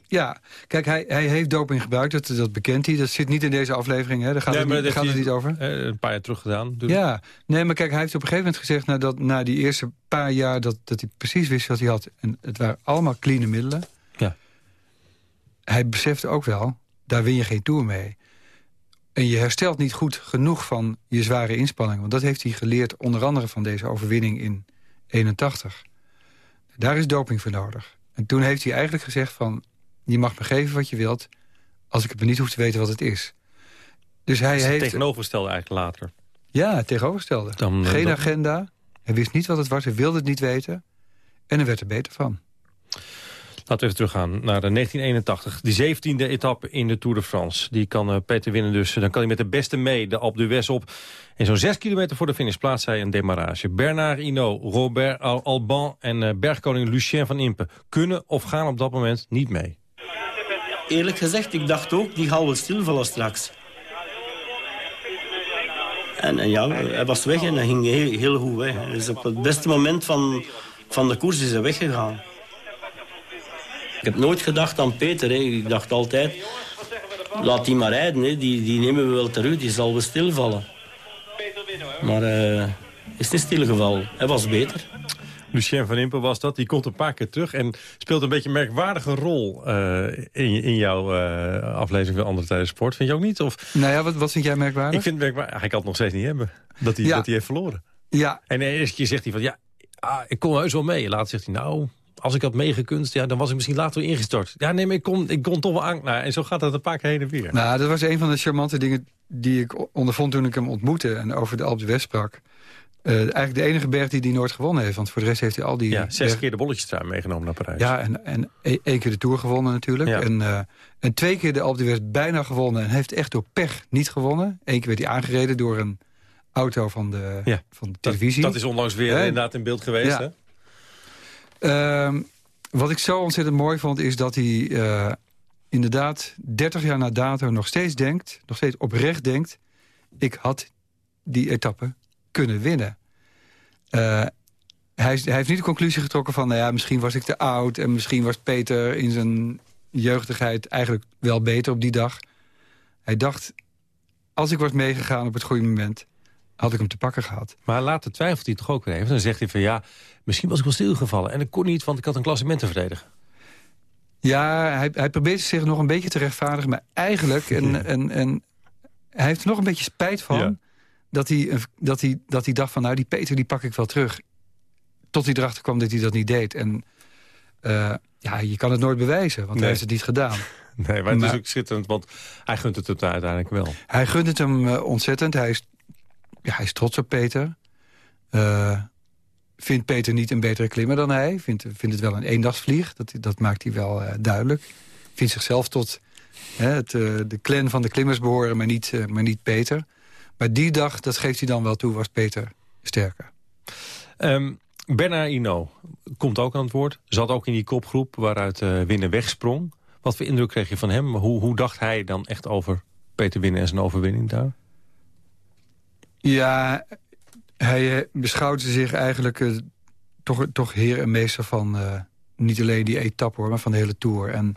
Ja, kijk, hij, hij heeft doping gebruikt, dat, dat bekent hij. Dat zit niet in deze aflevering, hè? daar gaat, Nee, het, niet, dat gaat het niet over. eh, een paar jaar terug gedaan. Ja, nee, maar kijk, hij heeft op een gegeven moment gezegd... nadat, na die eerste paar jaar dat, dat hij precies wist wat hij had... en het waren allemaal clean middelen... Ja. hij besefte ook wel, daar win je geen tour mee. En je herstelt niet goed genoeg van je zware inspanning. Want dat heeft hij geleerd onder andere van deze overwinning in 81. Daar is doping voor nodig. En toen heeft hij eigenlijk gezegd van... je mag me geven wat je wilt... als ik het maar niet hoef te weten wat het is. Dus hij is het heeft... tegenovergestelde eigenlijk later. Ja, het tegenovergestelde. Dan, eh, Geen agenda. Hij wist niet wat het was. Hij wilde het niet weten. En hij werd er beter van. Laten we even teruggaan naar de 1981. Die 17e etappe in de Tour de France. Die kan eh, Peter winnen dus. Dan kan hij met de beste mee de Alpe d'Huez op. En zo'n 6 kilometer voor de finish plaatst hij een demarrage. Bernard Hinault, Robert Al- Alban en eh, bergkoning Lucien van Impe... kunnen of gaan op dat moment niet mee. Eerlijk gezegd, ik dacht ook, die gaan wel stilvallen straks. En, en ja, hij was weg en hij ging heel, goed weg. Dus op het beste moment van, van de koers is hij weggegaan. Ik heb nooit gedacht aan Peter. Ik dacht altijd, laat die maar rijden. Hè. Die, die nemen we wel terug, die zal wel stilvallen. Maar eh is niet stilgevallen. Hij was beter. Lucien van Impe was dat. Die komt een paar keer terug en speelt een beetje een merkwaardige rol... eh, in, in jouw eh, aflevering van Andere Tijden Sport. Vind je ook niet? Of, Nou ja, wat, wat vind jij merkwaardig? ik vind het merkwaardig. Hij kan het nog steeds niet hebben. Dat hij, Ja. dat hij heeft verloren. Ja, En de eerste keer zegt hij van, ja, ah, ik kom heus wel mee. Later zegt hij, nou, als ik had meegekunst, ja, dan was ik misschien later ingestort. Ja, nee, maar ik kon, ik kon toch wel aan. Nou, en zo gaat dat een paar keer heen en weer. nou, dat was een van de charmante dingen die ik ondervond toen ik hem ontmoette... en over de Alpe d'Huez sprak. Eh, eigenlijk de enige berg die hij nooit gewonnen heeft. Want voor de rest heeft hij al die... ja, zes keer de bolletjestrui meegenomen naar Parijs. Ja, en, en e- één keer de Tour gewonnen natuurlijk. Ja. En, eh, en twee keer de Alpe d'Huez bijna gewonnen. En heeft echt door pech niet gewonnen. Eén keer werd hij aangereden door een auto van de, Ja. van de dat, televisie. dat is onlangs weer inderdaad in beeld geweest. Ja. Hè? Ehm, wat ik zo ontzettend mooi vond, is dat hij eh, inderdaad 30 jaar na dato nog steeds denkt, nog steeds oprecht denkt, ik had die etappe kunnen winnen. Eh, hij, is- hij heeft niet de conclusie getrokken van, nou ja, misschien was ik te oud en misschien was Peter in zijn jeugdigheid eigenlijk wel beter op die dag. Hij dacht, als ik was meegegaan op het goede moment, had ik hem te pakken gehad. Maar later twijfelt hij toch ook weer even. Dan zegt hij van, ja, misschien was ik wel stilgevallen. En dat kon niet, want ik had een klassement te verdedigen. Ja, hij, hij probeert zich nog een beetje te rechtvaardigen. Maar eigenlijk, en, en, en hij heeft er nog een beetje spijt van... Ja. Dat, hij, dat, hij, dat hij dacht van, nou, die Peter die pak ik wel terug. Tot hij erachter kwam dat hij dat niet deed. En eh, ja, je kan het nooit bewijzen, want Nee. hij heeft het niet gedaan. Nee, maar het is ook schitterend, want hij gunt het het uiteindelijk wel. Hij gunt het hem eh, ontzettend. Hij is, ja, hij is trots op Peter. Eh, vindt Peter niet een betere klimmer dan hij. Vindt, vindt het wel een eendagsvlieg. Dat, dat maakt hij wel duidelijk. Vindt zichzelf tot hè, het, de clan van de klimmers behoren, maar niet, maar niet Peter. Maar die dag, dat geeft hij dan wel toe, was Peter sterker. Ehm Bernard Ino komt ook aan het woord. Zat ook in die kopgroep waaruit eh Winnen wegsprong. Wat voor indruk kreeg je van hem? Hoe, hoe dacht hij dan echt over Peter Winnen en zijn overwinning daar? Ja, hij eh, beschouwde zich eigenlijk eh, toch, toch heer en meester van... niet alleen die etappe, hoor, maar van de hele Tour. En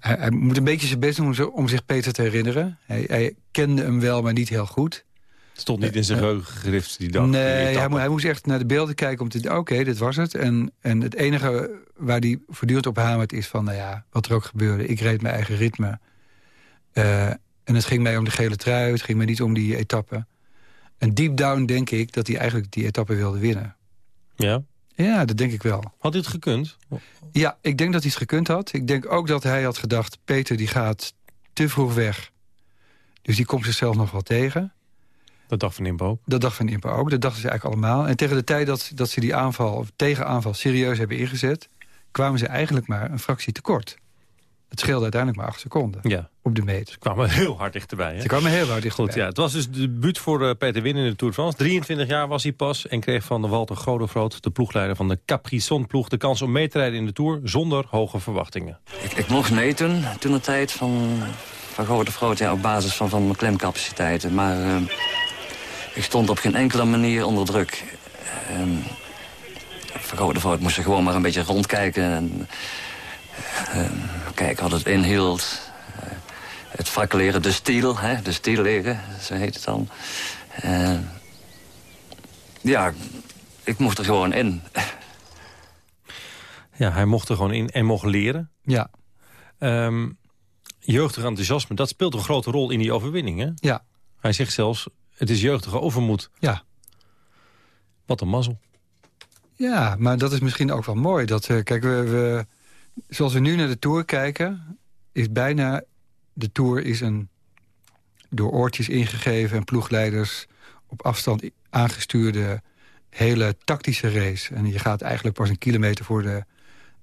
hij, moet een beetje zijn best doen om, zich Peter te herinneren. Hij, hij kende hem wel, maar niet heel goed. Het stond niet in zijn Eh, geheugen gegrift die dag. Nee, hij, etappe. mo- hij moest echt naar de beelden kijken om te oké, dit was het. En, en het enige waar hij voortdurend op hamert is van... nou ja, wat er ook gebeurde, ik reed mijn eigen ritme. Eh, en het ging mij om de gele trui, het ging mij niet om die etappe. En deep down denk ik dat hij eigenlijk die etappe wilde winnen. Ja? Ja, dat denk ik wel. Had dit gekund? Ja, ik denk dat hij het gekund had. Ik denk ook dat hij had gedacht... Peter die gaat te vroeg weg. Dus die komt zichzelf nog wel tegen. Dat dacht Van Impe ook. Dat dacht Van Impe ook. Dat dachten ze eigenlijk allemaal. En tegen de tijd dat, dat ze die aanval, of tegenaanval serieus hebben ingezet... kwamen ze eigenlijk maar een fractie tekort. Het scheelde uiteindelijk maar acht seconden Ja. op de meet. Ze kwamen heel hard dichterbij. Hè? Ze kwamen heel hard dichterbij. Goed, ja, het was dus de debuut voor eh, Peter Win in de Tour de France. 23 jaar was hij pas en kreeg van de Walter Godefroot... de ploegleider van de Capri-Sun-ploeg... de kans om mee te rijden in de Tour zonder hoge verwachtingen. Ik, ik mocht meedoen toen de tijd van, van Grote Vroot, ja, op basis van, van mijn klimcapaciteiten. Maar eh, ik stond op geen enkele manier onder druk. Ehm van Grote Vroot moest er gewoon maar een beetje rondkijken. En, ehm, kijken wat het inhield. Eh, het vak leren, de stiel, hè, de stiel leren, zo heet het dan. Eh, ja, ik mocht er gewoon in. Ja, hij mocht er gewoon in en mocht leren. Ja. Ehm, jeugdig enthousiasme, dat speelt een grote rol in die overwinning, hè? Ja. Hij zegt zelfs, het is jeugdige overmoed. Ja. Wat een mazzel. Ja, maar dat is misschien ook wel mooi. Dat, eh, kijk, we, we, zoals we nu naar de Tour kijken... is bijna... De Tour is een door oortjes ingegeven... en ploegleiders op afstand aangestuurde... hele tactische race. En je gaat eigenlijk pas een kilometer voor de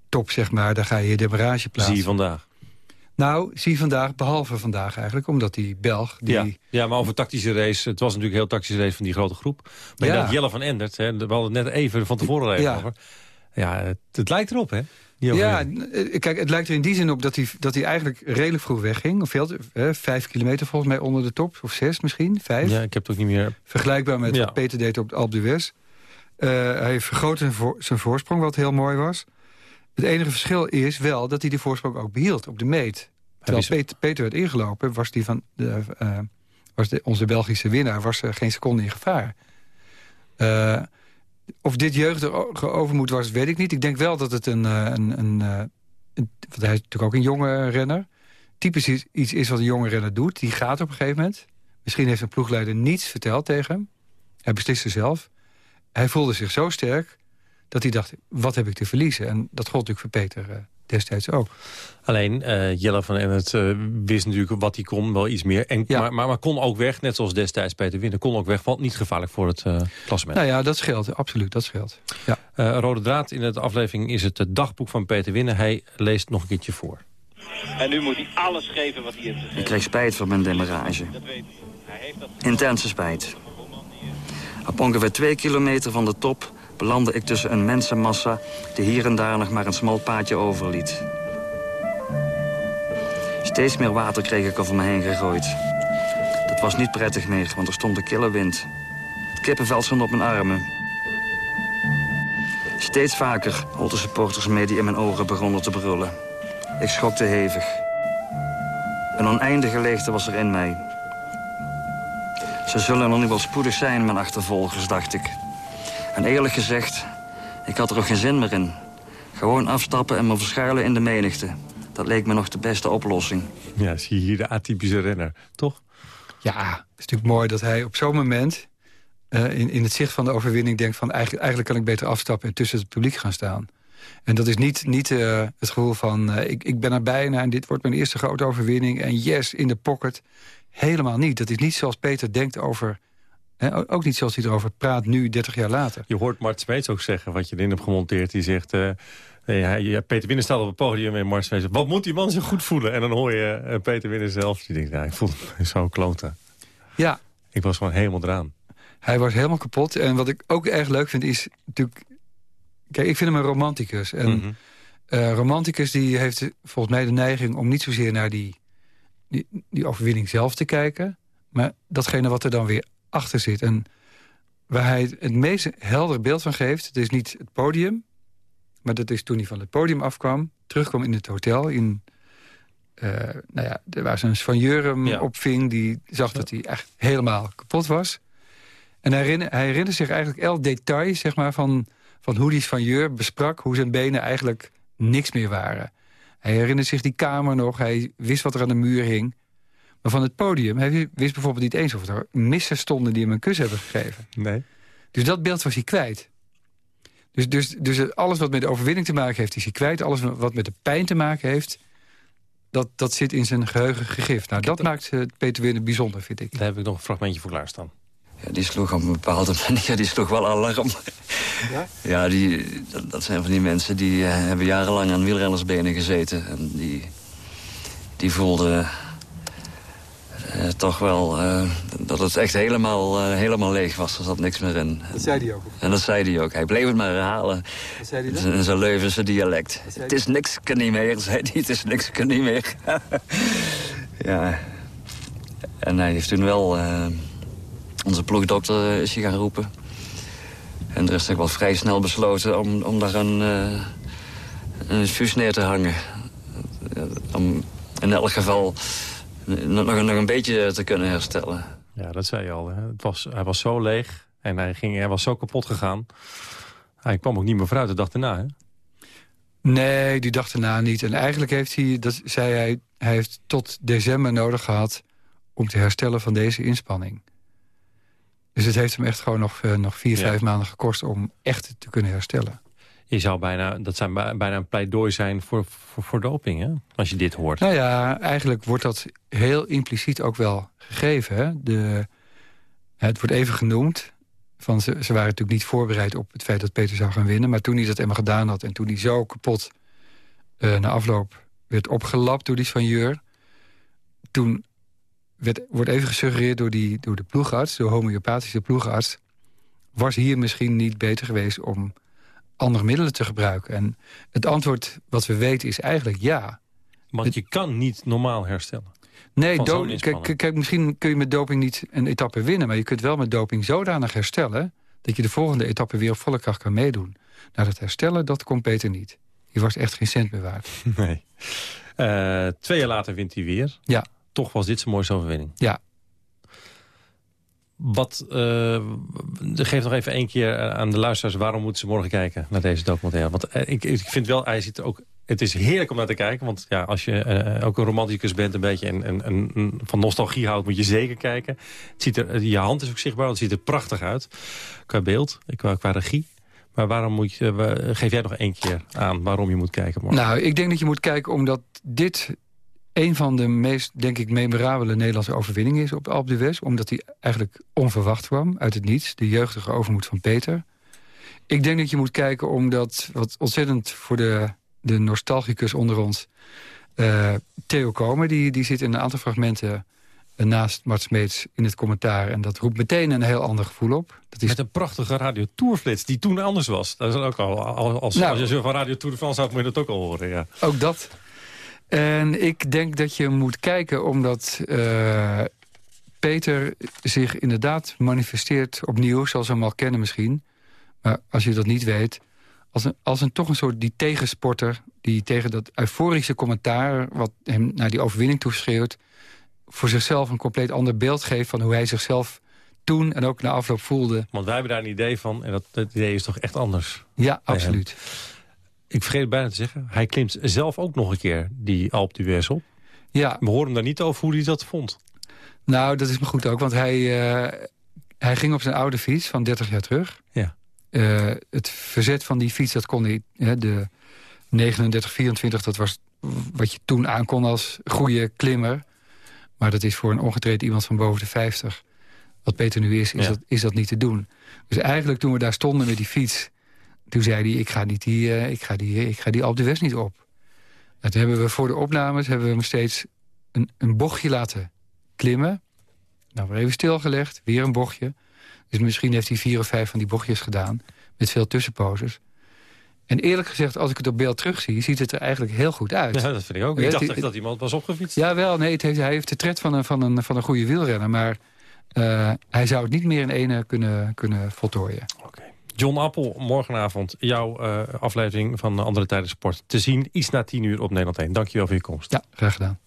top, zeg maar... daar ga je je demarrage plaatsen. Zie je vandaag. Nou, zie je vandaag, behalve vandaag eigenlijk... omdat die Belg... Die, Ja. ja, maar over tactische race. Het was natuurlijk een heel tactische race van die grote groep. Maar Ja. inderdaad, Jelle van Endert, hè, we hadden het net even van tevoren even Ja. over. Ja, het, het lijkt erop, hè? Ja, overwinning. eh, kijk, het lijkt er in die zin op dat hij, dat hij eigenlijk redelijk vroeg wegging. Of veel, eh, vijf kilometer volgens mij onder de top. Of zes misschien, vijf. ja, ik heb het ook niet meer... Vergelijkbaar met Ja. wat Peter deed op de Alpe d'Huez. Eh, hij vergrootte zijn, voor- zijn voorsprong, wat heel mooi was. Het enige verschil is wel dat hij die voorsprong ook behield op de meet. Terwijl Peter, Peter werd ingelopen, was, die van de, eh, was de, onze Belgische winnaar was er geen seconde in gevaar. Of dit jeugdige overmoed was, weet ik niet. Ik denk wel dat het een... eh, een, eh, een want hij is natuurlijk ook een jonge renner. Typisch iets, iets is wat een jonge renner doet. Die gaat op een gegeven moment. Misschien heeft een ploegleider niets verteld tegen hem. Hij besliste zelf. Hij voelde zich zo sterk dat hij dacht, wat heb ik te verliezen? En dat gold natuurlijk voor Peter eh, destijds ook. Alleen, eh, Jelle van Endert eh, wist natuurlijk wat hij kon, wel iets meer. En, Ja. maar, maar, maar kon ook weg, net zoals destijds Peter Winnen. Kon ook weg, want niet gevaarlijk voor het eh klassement. Nou ja, dat scheelt. Absoluut, dat scheelt. Ja. Eh, rode draad in de aflevering is het dagboek van Peter Winnen. Hij leest nog een keertje voor. En nu moet hij alles geven wat hij heeft gegeven. Ik kreeg spijt van mijn demarrage. Dat weet hij. Hij heeft dat Intense spijt. Op ongeveer twee kilometer van de top belandde ik tussen een mensenmassa... die hier en daar nog maar een smal paadje overliet. Steeds meer water kreeg ik over me heen gegooid. Dat was niet prettig meer, want er stond een kille wind. Het kippenvel stond op mijn armen. Steeds vaker holden supporters mee die in mijn oren begonnen te brullen. Ik schokte hevig. Een oneindige leegte was er in mij. Ze zullen er nu wel spoedig zijn, mijn achtervolgers, dacht ik. En eerlijk gezegd, ik had er ook geen zin meer in. Gewoon afstappen en me verschuilen in de menigte. Dat leek me nog de beste oplossing. Ja, zie je hier de atypische renner, toch? Ja, het is natuurlijk mooi dat hij op zo'n moment... eh, in, in het zicht van de overwinning denkt van... Eigenlijk, eigenlijk kan ik beter afstappen en tussen het publiek gaan staan. En dat is niet, niet eh, het gevoel van, eh, ik, ik ben er bijna... en dit wordt mijn eerste grote overwinning en yes, in de pocket. Helemaal niet. Dat is niet zoals Peter denkt over... Ook niet zoals hij erover praat nu, 30 jaar later. Je hoort Mart Smeets ook zeggen, wat je erin hebt gemonteerd. Die zegt, eh, nee, Peter Winnen staat op het podium en Mart Smeets wat moet die man zich goed voelen? En dan hoor je eh, Peter Winnen zelf. Die denkt, ja, ik voel me zo kloten. Ja. Ik was gewoon helemaal eraan. Hij wordt helemaal kapot. En wat ik ook erg leuk vind is natuurlijk... Kijk, ik vind hem een romanticus. En Mhm. eh, romanticus die heeft volgens mij de neiging om niet zozeer naar die, die, die overwinning zelf te kijken... maar datgene wat er dan weer achter zit. En waar hij het meest helder beeld van geeft... het is niet het podium... maar dat is toen hij van het podium afkwam... terugkwam in het hotel in... eh, nou ja, waar zijn soigneur hem opving... die zag dat hij echt helemaal kapot was... En hij herinner- hij herinnert zich eigenlijk elk detail zeg maar, van, van hoe die soigneur besprak... hoe zijn benen eigenlijk niks meer waren. Hij herinnert zich die kamer nog, hij wist wat er aan de muur hing. Maar van het podium, hij wist bijvoorbeeld niet eens... of er missen stonden die hem een kus hebben gegeven. Nee. Dus dat beeld was hij kwijt. Dus, dus, dus alles wat met de overwinning te maken heeft, is hij kwijt. Alles wat met de pijn te maken heeft, dat, dat zit in zijn geheugen gegrift. Nou, dat maakt eh, Peter Winnen bijzonder, vind ik. Daar heb ik nog een fragmentje voor klaarstaan. Ja, die sloeg op een bepaalde manier, die sloeg wel alarm. Ja? Ja, die, dat, dat zijn van die mensen die eh, hebben jarenlang aan wielrennersbenen gezeten. En die, die voelden eh, toch wel eh, dat het echt helemaal, eh, helemaal leeg was. Er zat niks meer in. Dat zei hij ook. En dat zei hij ook. Hij bleef het maar herhalen. Zei hij dan? In zijn Leuvense dialect. Het is niks kan niet meer, zei hij. Het is niks kan niet meer. ja. En hij heeft toen wel... onze ploegdokter is hij gaan roepen. En er is toch wel vrij snel besloten om, om daar een, een fus neer te hangen. Om in elk geval nog, nog een beetje te kunnen herstellen. Ja, dat zei je al. Hè. Het was, hij was zo leeg en hij, ging, hij was zo kapot gegaan. Hij kwam ook niet meer vooruit de dag daarna. Hè? Nee, die dag erna niet. En eigenlijk heeft hij, dat zei hij, hij heeft tot december nodig gehad... om te herstellen van deze inspanning. Dus het heeft hem echt gewoon nog, eh, nog vier, Ja. vijf maanden gekost... om echt te kunnen herstellen. Je zou bijna, dat bij- bijna een pleidooi zijn voor, voor, doping, hè? als je dit hoort. Nou ja, eigenlijk wordt dat heel impliciet ook wel gegeven. Hè? De, het wordt even genoemd. Van ze, ze waren natuurlijk niet voorbereid op het feit dat Peter zou gaan winnen. Maar toen hij dat eenmaal gedaan had... en toen hij zo kapot eh, na afloop werd opgelapt door die soigneur... toen werd, wordt even gesuggereerd door, die, door de ploegarts... de homeopathische ploegarts... was hier misschien niet beter geweest om andere middelen te gebruiken. En het antwoord wat we weten is eigenlijk ja. Want je kan niet normaal herstellen. Nee, kijk, kijk, misschien kun je met doping niet een etappe winnen... maar je kunt wel met doping zodanig herstellen... dat je de volgende etappe weer op volle kracht kan meedoen. Nou, dat herstellen, dat kon Peter niet. Die was echt geen cent meer waard. Nee. Eh, twee jaar later wint hij weer. Ja. Toch was dit zijn mooiste overwinning. Ja. Wat, eh, geef nog even één keer aan de luisteraars... waarom moeten ze morgen kijken naar deze documentaire? Want eh, ik, ik vind wel, hij ziet er ook... Het is heerlijk om naar te kijken. Want ja, als je eh, ook een romanticus bent een beetje... En, en, van nostalgie houdt, moet je zeker kijken. Het ziet er, je hand is ook zichtbaar, het ziet er prachtig uit. Qua beeld, qua, qua regie. Maar waarom moet je, geef jij nog één keer aan waarom je moet kijken morgen? Nou, ik denk dat je moet kijken omdat dit... een van de meest, denk ik, memorabele Nederlandse overwinningen is op Alpe d'Huez. Omdat die eigenlijk onverwacht kwam, uit het niets. De jeugdige overmoed van Peter. Ik denk dat je moet kijken omdat, wat ontzettend voor de, de nostalgicus onder ons... eh, Theo Komen, die, die zit in een aantal fragmenten eh, naast Mart Smeets in het commentaar. En dat roept meteen een heel ander gevoel op. Dat is Met een prachtige Radio Tourflits die toen anders was. Dat is ook al, al- als, Nou. als je zo van Radio Tour de France houdt, moet je dat ook al horen. Ja. Ook dat. En ik denk dat je moet kijken omdat eh, Peter zich inderdaad manifesteert opnieuw... zoals we hem al kennen misschien. Maar als je dat niet weet... als een, als een toch een soort die tegensporter... die tegen dat euforische commentaar... wat hem naar die overwinning toeschreeuwt... voor zichzelf een compleet ander beeld geeft... van hoe hij zichzelf toen en ook na afloop voelde. Want wij hebben daar een idee van en dat, dat idee is toch echt anders. Ja, absoluut. hem. Ik vergeet het bijna te zeggen. Hij klimt zelf ook nog een keer die Alp d'Huez op. Ja. We horen hem daar niet over hoe hij dat vond. Nou, dat is me goed ook, want hij, eh, hij ging op zijn oude fiets van 30 jaar terug. Ja. eh, het verzet van die fiets, dat kon hij... Hè, de 39, 24, dat was wat je toen aankon als goede klimmer. Maar dat is voor een ongetraind iemand van boven de 50... wat Peter nu is, is, Ja. dat, is dat niet te doen. Dus eigenlijk toen we daar stonden met die fiets... toen zei hij, ik ga, niet die, eh, ik ga, die, ik ga die d'Huez niet op. Toen hebben we voor de opnames hebben we hem steeds een, een bochtje laten klimmen. Nou, weer even stilgelegd, weer een bochtje. Dus misschien heeft hij vier of vijf van die bochtjes gedaan... met veel tussenposes. En eerlijk gezegd, als ik het op beeld terugzie... ziet het er eigenlijk heel goed uit. Ja, dat vind ik ook. Ja, Ik dacht het- echt dat iemand was opgefietst. Ja, wel. Nee, het heeft, hij heeft de tred van een, van een, van een goede wielrenner. Maar eh, hij zou het niet meer in ene kunnen, kunnen voltooien. John Appel, morgenavond jouw eh, aflevering van Andere Tijden Sport te zien. Iets na tien uur op Nederland 1. Dankjewel voor je komst. Ja, graag gedaan.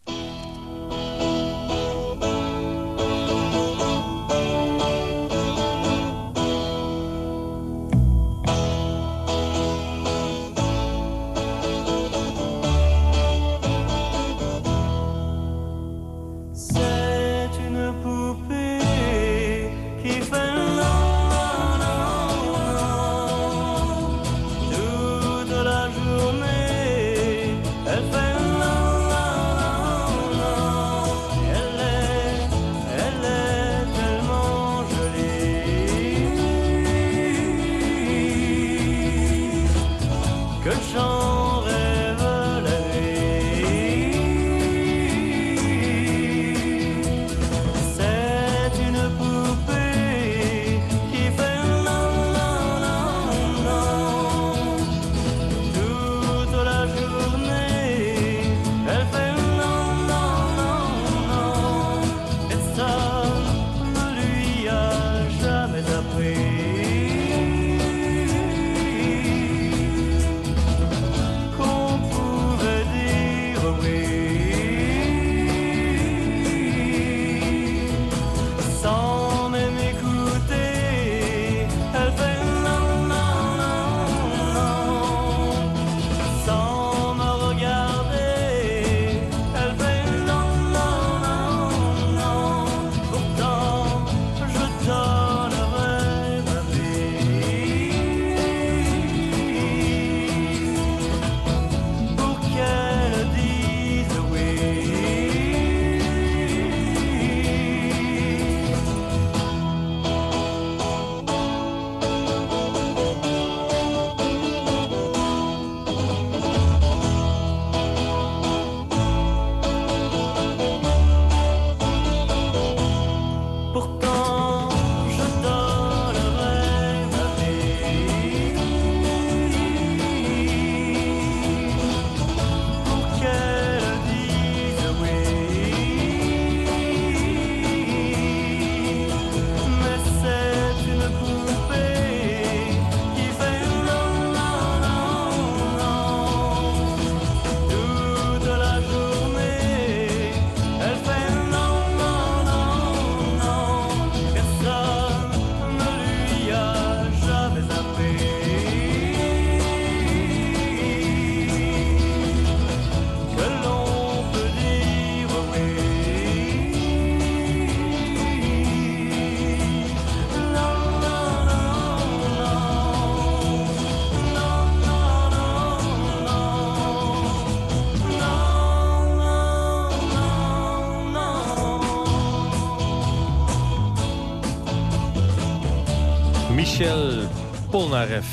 Polnareff,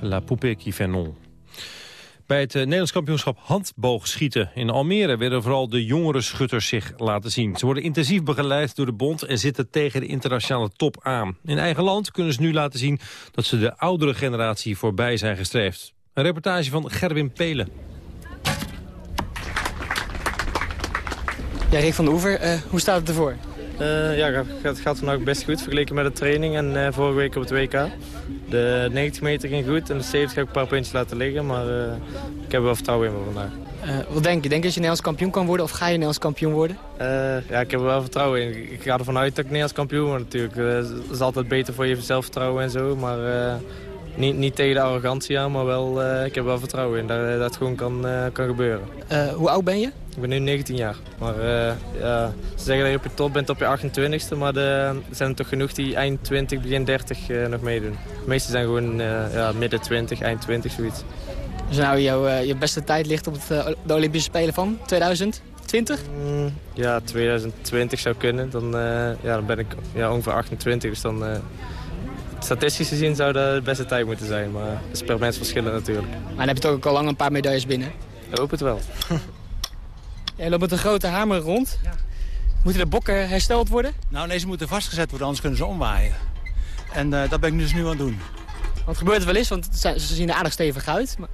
La Poupée qui fait. Bij het eh, Nederlands kampioenschap handboogschieten in Almere... werden vooral de jongere schutters zich laten zien. Ze worden intensief begeleid door de bond... en zitten tegen de internationale top aan. In eigen land kunnen ze nu laten zien... dat ze de oudere generatie voorbij zijn gestreefd. Een reportage van Gerwin Pelen. Ja, Rick van der Oever, eh, hoe staat het ervoor? Eh, ja, het gaat, gaat vandaag best goed vergeleken met de training en eh, vorige week op het WK. De 90 meter ging goed en de 70 heb ik een paar puntjes laten liggen, maar eh, ik heb wel vertrouwen in me vandaag. Wat denk je? Denk je dat je Nederlands kampioen kan worden of ga je Nederlands kampioen worden? Ja, ik heb er wel vertrouwen in. Ik ga ervan uit dat ik Nederlands kampioen word natuurlijk. Dat is altijd beter voor je zelfvertrouwen en zo, maar niet, niet tegen de arrogantie aan, maar wel, eh, ik heb wel vertrouwen in dat dat het gewoon kan, eh, kan gebeuren. Eh, hoe oud ben je? Ik ben nu 19 jaar. Maar eh, ja, ze zeggen dat je op je top bent op je 28ste, maar er zijn er toch genoeg die eind 20, begin 30 eh, nog meedoen. De meeste zijn gewoon eh, ja, midden 20, eind 20, zoiets. Dus nou, jouw, eh, je beste tijd ligt op het, eh, de Olympische Spelen van 2020? Mm, ja, 2020 zou kunnen. Dan, eh, ja, dan ben ik ja, ongeveer 28, dus dan... statistisch gezien zou dat de beste tijd moeten zijn, maar dat is per mens verschillend natuurlijk. Maar dan heb je toch ook al lang een paar medailles binnen. Ik hoop het wel. Jij loopt met een grote hamer rond. Moeten de bokken hersteld worden? Nou nee, ze moeten vastgezet worden, anders kunnen ze omwaaien. En eh, dat ben ik dus nu aan het doen. Want gebeurt het wel eens, want het ze zien er aardig stevig uit. Maar...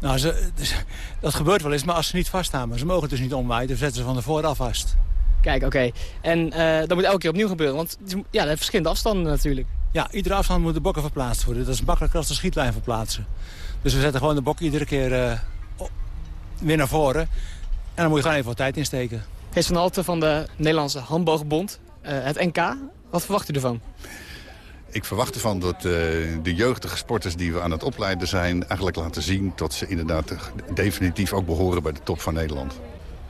Nou, ze, dus, dat gebeurt wel eens, maar als ze niet vaststaan. Maar ze mogen dus niet omwaaien, dus zetten ze van tevoren af vast. Kijk, oké. En eh, dat moet elke keer opnieuw gebeuren, want het ja, dat verschillende afstanden natuurlijk. Ja, iedere afstand moet de bokken verplaatst worden. Dat is makkelijker als de schietlijn verplaatsen. Dus we zetten gewoon de bok iedere keer eh, op- weer naar voren. En dan moet je gewoon even wat tijd insteken. Kees van Halten van de Nederlandse Handboogbond, eh, het NK. Wat verwacht u ervan? Ik verwacht ervan dat eh, de jeugdige sporters die we aan het opleiden zijn... eigenlijk laten zien dat ze inderdaad definitief ook behoren bij de top van Nederland.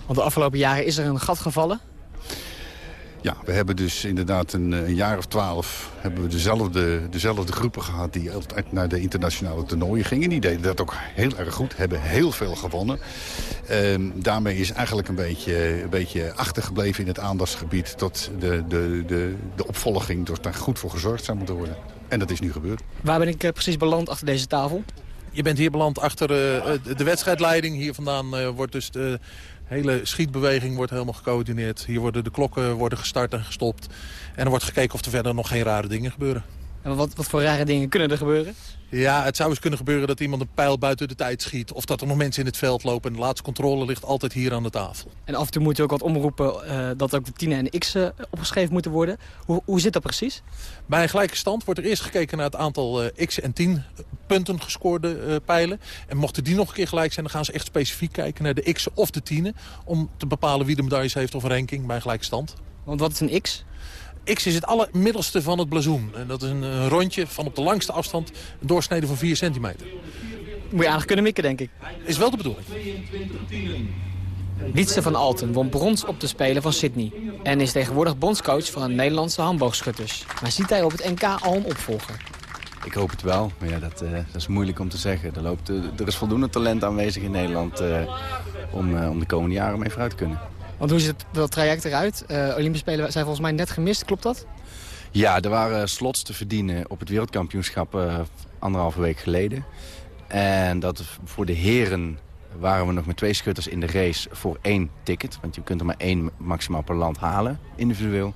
Want de afgelopen jaren is er een gat gevallen. Ja, we hebben dus inderdaad een, eh, een jaar of twaalf hebben we dezelfde, dezelfde groepen gehad die altijd naar de internationale toernooien gingen. Die deden dat ook heel erg goed, hebben heel veel gewonnen. Ehm, daarmee is eigenlijk een beetje, een beetje achtergebleven in het aandachtsgebied tot de, de, de, de opvolging, dat daar goed voor gezorgd zou moeten worden. En dat is nu gebeurd. Waar ben ik eh, precies beland achter deze tafel? Je bent hier beland achter eh, eh, de wedstrijdleiding. Hier vandaan eh, wordt dus de hele schietbeweging wordt helemaal gecoördineerd. Hier worden de klokken worden gestart en gestopt. En er wordt gekeken of er verder nog geen rare dingen gebeuren. En wat, wat voor rare dingen kunnen er gebeuren? Ja, het zou eens kunnen gebeuren dat iemand een pijl buiten de tijd schiet. Of dat er nog mensen in het veld lopen. En de laatste controle ligt altijd hier aan de tafel. En af en toe moet u ook wat omroepen eh, dat ook de 10 en de x eh, opgeschreven moeten worden. Hoe, hoe zit dat precies? Bij een gelijke stand wordt er eerst gekeken naar het aantal eh, x en 10 punten gescoorde pijlen. En mochten die nog een keer gelijk zijn, dan gaan ze echt specifiek kijken naar de x'en of de tienen. Om te bepalen wie de medailles heeft of een ranking bij een gelijke stand. Want wat is een x? X is het allermiddelste van het blazoen. En dat is een, eh, rondje van op de langste afstand een doorsnede van 4 centimeter. Moet je aardig kunnen mikken, denk ik. Is wel de bedoeling. Wietse van Alten won brons op de Spelen van Sydney. En is tegenwoordig bondscoach van de Nederlandse handboogschutters. Maar ziet hij op het NK al een opvolger? Ik hoop het wel, maar ja, dat, eh, dat is moeilijk om te zeggen. Er, loopt, eh, er is voldoende talent aanwezig in Nederland eh, om, eh, om de komende jaren mee vooruit te kunnen. Want hoe ziet dat traject eruit? Eh, Olympische Spelen zijn volgens mij net gemist, klopt dat? Ja, er waren slots te verdienen op het wereldkampioenschap eh, anderhalve week geleden. En dat voor de heren waren we nog met twee schutters in de race voor één ticket. Want je kunt er maar één maximaal per land halen, individueel.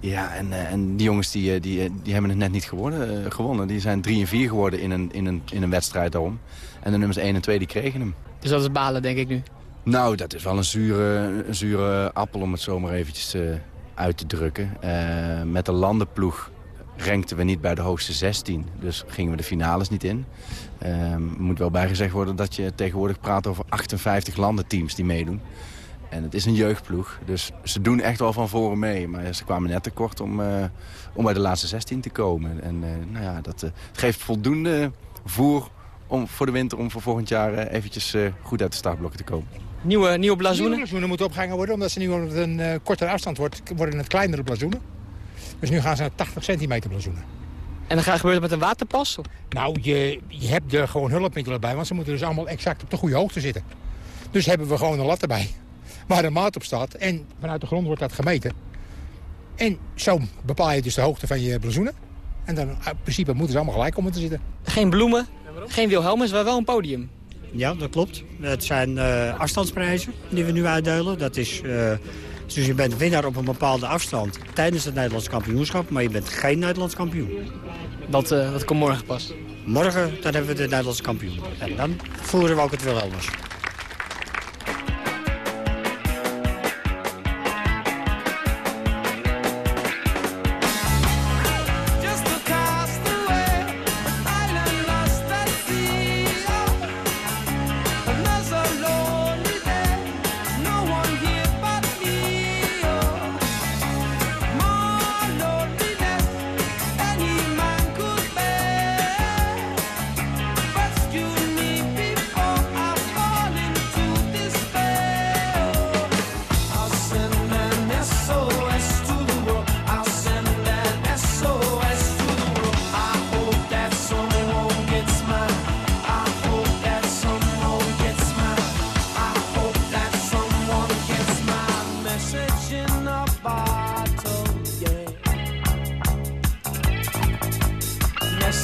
Ja, en, eh, en die jongens die, die, die hebben het net niet geworden, gewonnen. Die zijn 3 en 4 geworden in een, in, een, in een wedstrijd daarom. En de nummers 1 en 2 die kregen hem. Dus dat is balen, denk ik nu. Nou, dat is wel een zure, zure appel om het zo maar eventjes eh, uit te drukken. Eh, met de landenploeg rankten we niet bij de hoogste 16. Dus gingen we de finales niet in. Er moet wel bijgezegd worden dat je tegenwoordig praat over 58 landenteams die meedoen. En het is een jeugdploeg, dus ze doen echt wel van voren mee. Maar ze kwamen net tekort om, eh, om bij de laatste 16 te komen. En eh, nou ja, dat eh, geeft voldoende voer om, voor de winter om voor volgend jaar eh, eventjes eh, goed uit de startblokken te komen. Nieuwe, nieuwe Nieuwe blazoenen? blazoenen moeten opgehangen worden, omdat ze nu op een eh, kortere afstand wordt, worden het kleinere blazoenen. Dus nu gaan ze naar 80 centimeter blazoenen. En dan gaat gebeurt het met een waterpas? Nou, je, je hebt er gewoon hulpmiddelen bij, want ze moeten dus allemaal exact op de goede hoogte zitten. Dus hebben we gewoon een lat erbij, waar een maat op staat. En vanuit de grond wordt dat gemeten. En zo bepaal je dus de hoogte van je blazoenen. En dan in principe moeten ze allemaal gelijk komen te zitten. Geen bloemen, geen Wilhelmus, maar wel een podium. Ja, dat klopt. Het zijn eh, afstandsprijzen die we nu uitdelen. Dat is, eh, dus je bent winnaar op een bepaalde afstand tijdens het Nederlands kampioenschap, maar je bent geen Nederlands kampioen. Dat, eh, dat komt morgen pas. Morgen dan hebben we de Nederlandse kampioen. En dan voeren we ook het Wilhelmus.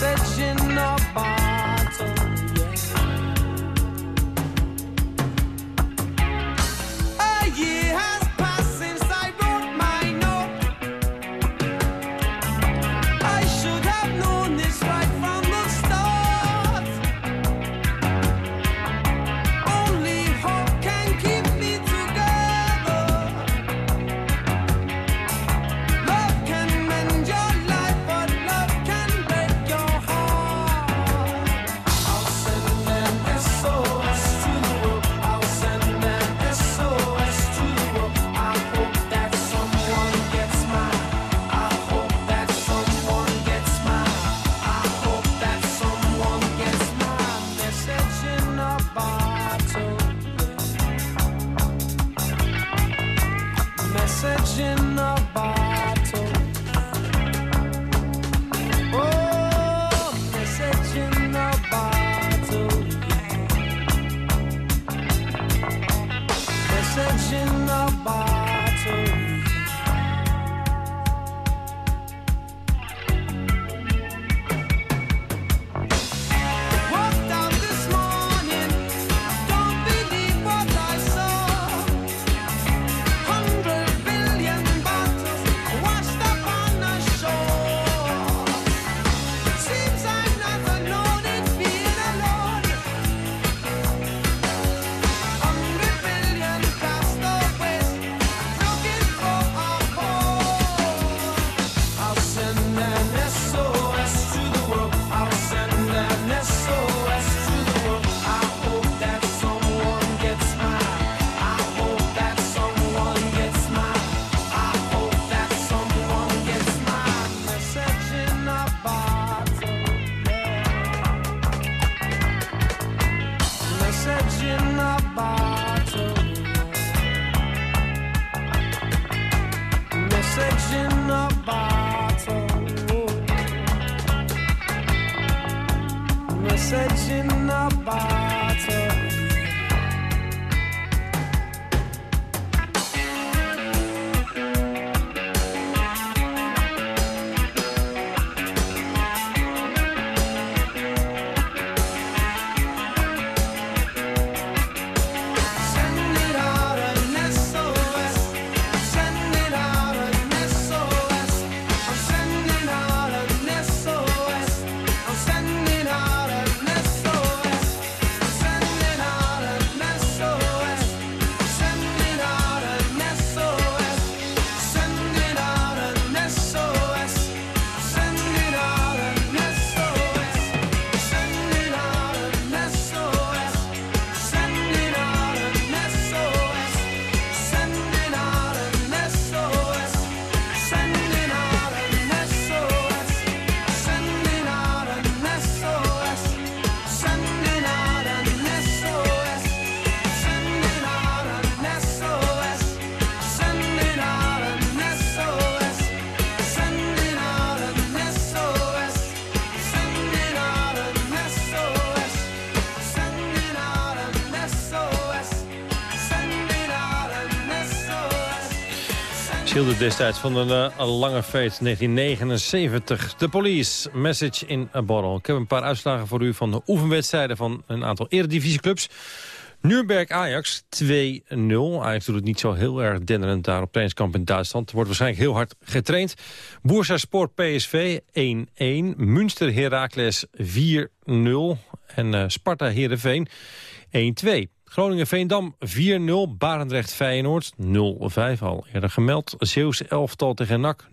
message in a bottle. Schilder destijds van een eh, lange feest 1979. The Police, Message in a Bottle. Ik heb een paar uitslagen voor u van de oefenwedstrijden van een aantal eredivisieclubs. Nürnberg-Ajax 2-0. Ajax doet het niet zo heel erg denderend daar op trainingskamp in Duitsland. Er wordt waarschijnlijk heel hard getraind. Boersa Sport PSV 1-1. Münster Heracles 4-0. En eh, Sparta Heerenveen 1-2. Groningen-Veendam 4-0. Barendrecht Feyenoord 0-5 al eerder gemeld. Zeeuwse elftal tegen NAC 0-10.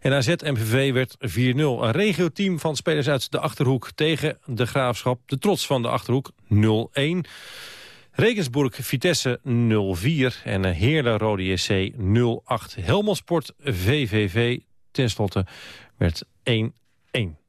En AZ MVV werd 4-0. Een regioteam van spelers uit de Achterhoek tegen de Graafschap. De trots van de Achterhoek 0-1. Regensburg Vitesse 0-4 en Heerlen Rode JC 0-8. Helmond Sport VVV tenslotte werd 1-1.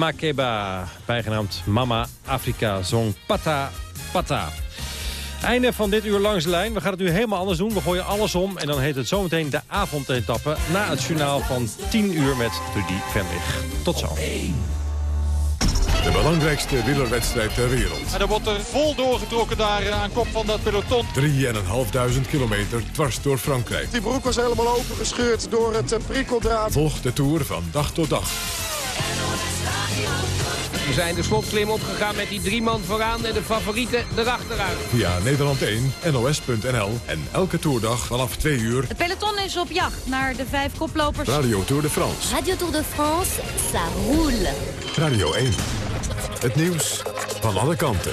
Makeba, bijgenaamd Mama Afrika, zong Pata Pata. Einde van dit uur langs de lijn. We gaan het nu helemaal anders doen. We gooien alles om en dan heet het zometeen de avondetappe... na het journaal van 10 uur met Trudy Venlig. Tot zo. De belangrijkste wielerwedstrijd ter wereld. En er wordt er vol doorgetrokken daar eh, aan kop van dat peloton. 3.500 kilometer dwars door Frankrijk. Die broek was helemaal opengescheurd door het eh, prikkeldraad. Volg de Tour van dag tot dag. We zijn de slotklim opgegaan met die drie man vooraan en de favorieten erachteraan. Via Nederland 1, NOS.nl en elke toerdag vanaf 2 uur. Het peloton is op jacht naar de vijf koplopers. Radio Tour de France. Radio Tour de France, ça roule. Radio 1. Het nieuws van alle kanten.